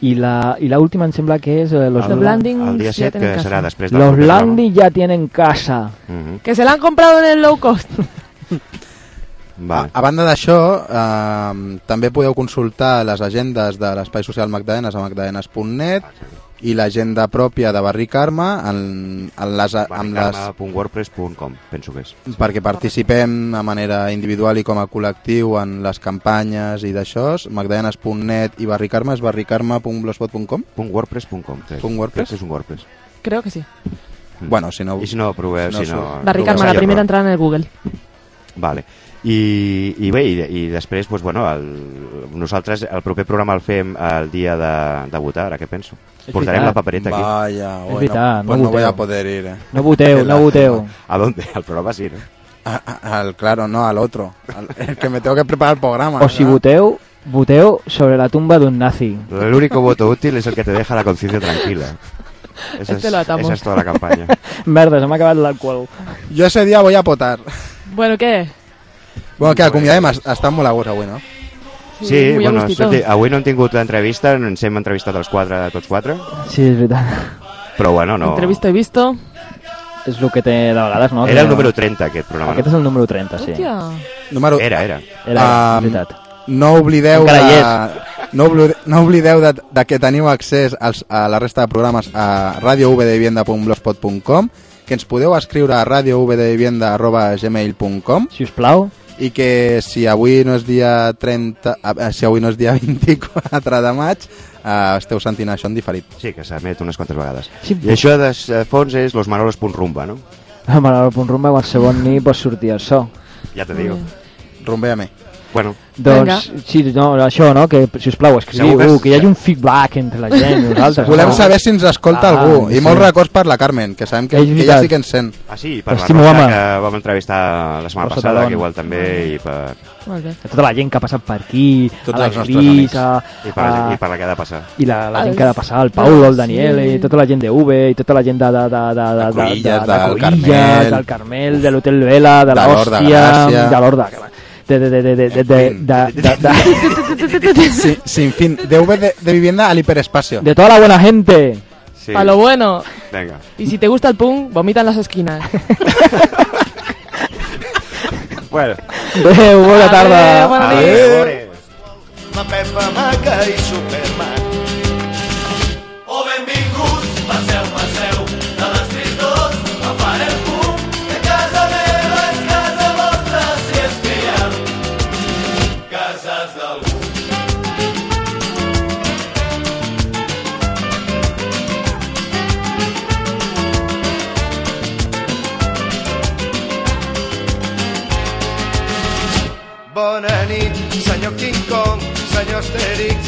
I la, i la última em sembla que és eh, los, The Blandings El dia ja 7, tenen que casa. serà després del los. Blandi ya tienen casa. Mhm. Que se la han comprado en el low cost. Vale. A, a banda d'això, eh, també podeu consultar les agendes de l'Espai Social Magdalenes a magdalenes.net i l'agenda pròpia de Barri Carme en, en les, amb les, Barricarme.wordpress.com, penso que és. perquè participem de manera individual i com a col·lectiu en les campanyes i d'això, magdalenes.net i Barri Carme és barricarme.blogspot.com .wordpress.com. crec. WordPress? Crec que és un WordPress. Creo que sí. Bueno, si no... I si no, proveu... si no Si no, surt. Barri Carme, la primera entrada en el Google. Vale. I, i bé, i, i després, pues, bueno, el, nosaltres el proper programa el fem el dia de, de votar, ara què penso? És Portarem la papereta aquí. Vaya, bueno, veritat, pues no no voy a poder ir. eh. No voteu, Qué no voteu. ¿A dónde? Al programa sí, ¿no? A- a- al, claro, no, al otro. Al, el que me tengo que preparar el programa. O si ¿verdad? voteu, voteu sobre la tumba d'un nazi. El único voto útil es el que te deja la conciencia tranquila. Esa, Este es, esa es toda la campaña. Merda, se m'ha acabat l'alcohol. Jo ese dia voy a votar. Bueno, què? Bueno, que acomiadem, es- estan molt a gust avui, no? Sí, muy a bueno, escolti, avui no hem tingut l'entrevista, ens hem entrevistat els quatre, tots quatre, Sí, és veritat. però bueno, no... Entrevista he visto. És el que té de vegades, no? Era el número 30, aquest programa. Aquest és el número 30, sí. Hòstia. Número... Era, era. Era, Um, és veritat. No oblideu, de, no oblideu, no oblideu de, de que teniu accés als, a la resta de programes a radiovdevivienda.blogspot.com que ens podeu escriure a radiovdevivienda.gmail.com Si us plau. I que si avui no és dia 30 eh, si avui no és dia 24 de maig eh, esteu sentint això en diferit Sí, que s'emet unes quantes vegades. Sí, I això de fons és los manolos.rumba, no? A Manolo.rumba qualsevol nit pot sortir el so. Ja te digo. rumbeame Bueno, Doncs, sí, no, això, no? Que, si us plau, escriviu, que que hi hagi un feedback entre la gent i nosaltres. volem no? saber si ens escolta Ah, algú i sí. molts records per la Carmen que sabem que, que veritat. sí que ens sent ah sí, i per la T'estimo, Rosa, home. que vam entrevistar la setmana Rosa passada, que igual també, i per, Molt bé. A tota la gent que ha passat per aquí, Tots a la Cris, a, i per, a, i per la que ha de passar. i la, la gent que ha de passar, el Paulo, el Daniel, Sí. i tota la gent de V, i tota la gent de, de, de, de, de, de, de, de, de, del Cruïlles, Carmel. del Carmel, de l'Hotel Vela, de De la l'Hort de Hòstia, Sin fin. De V de vivienda al hiperespacio. De toda la buena gente. A lo bueno. Y si te gusta el punk, vomita en las esquinas. bueno. Buena tarde.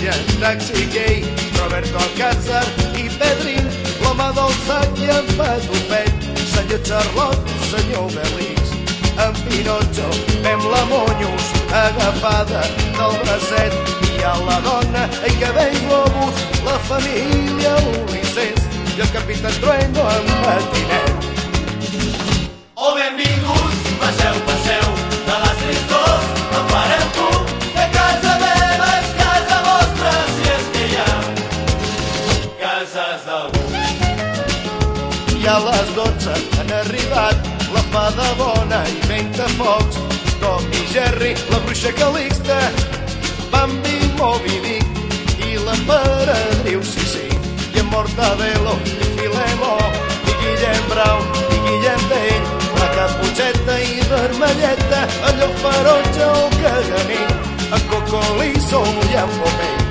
I en Taxi Gay, Roberto Alcázar i Pedrin, l'home del sac i en Patufet, senyor Charlot, senyor Belix, en Pinotxo, fem la Monyos, agafada del bracet. I a la dona ei que ve globus la família Ulisses. I el capità Trueno en patinet bruixa Calixta, Bambi, Moby Dick i l'emperadriu Sissi, i en Mortadelo i Filemó, i Guillem Brown i Guillem Tell, la Caputxeta i Vermelleta, allò ferotge o caganí, en Cocolizo i en Pomell.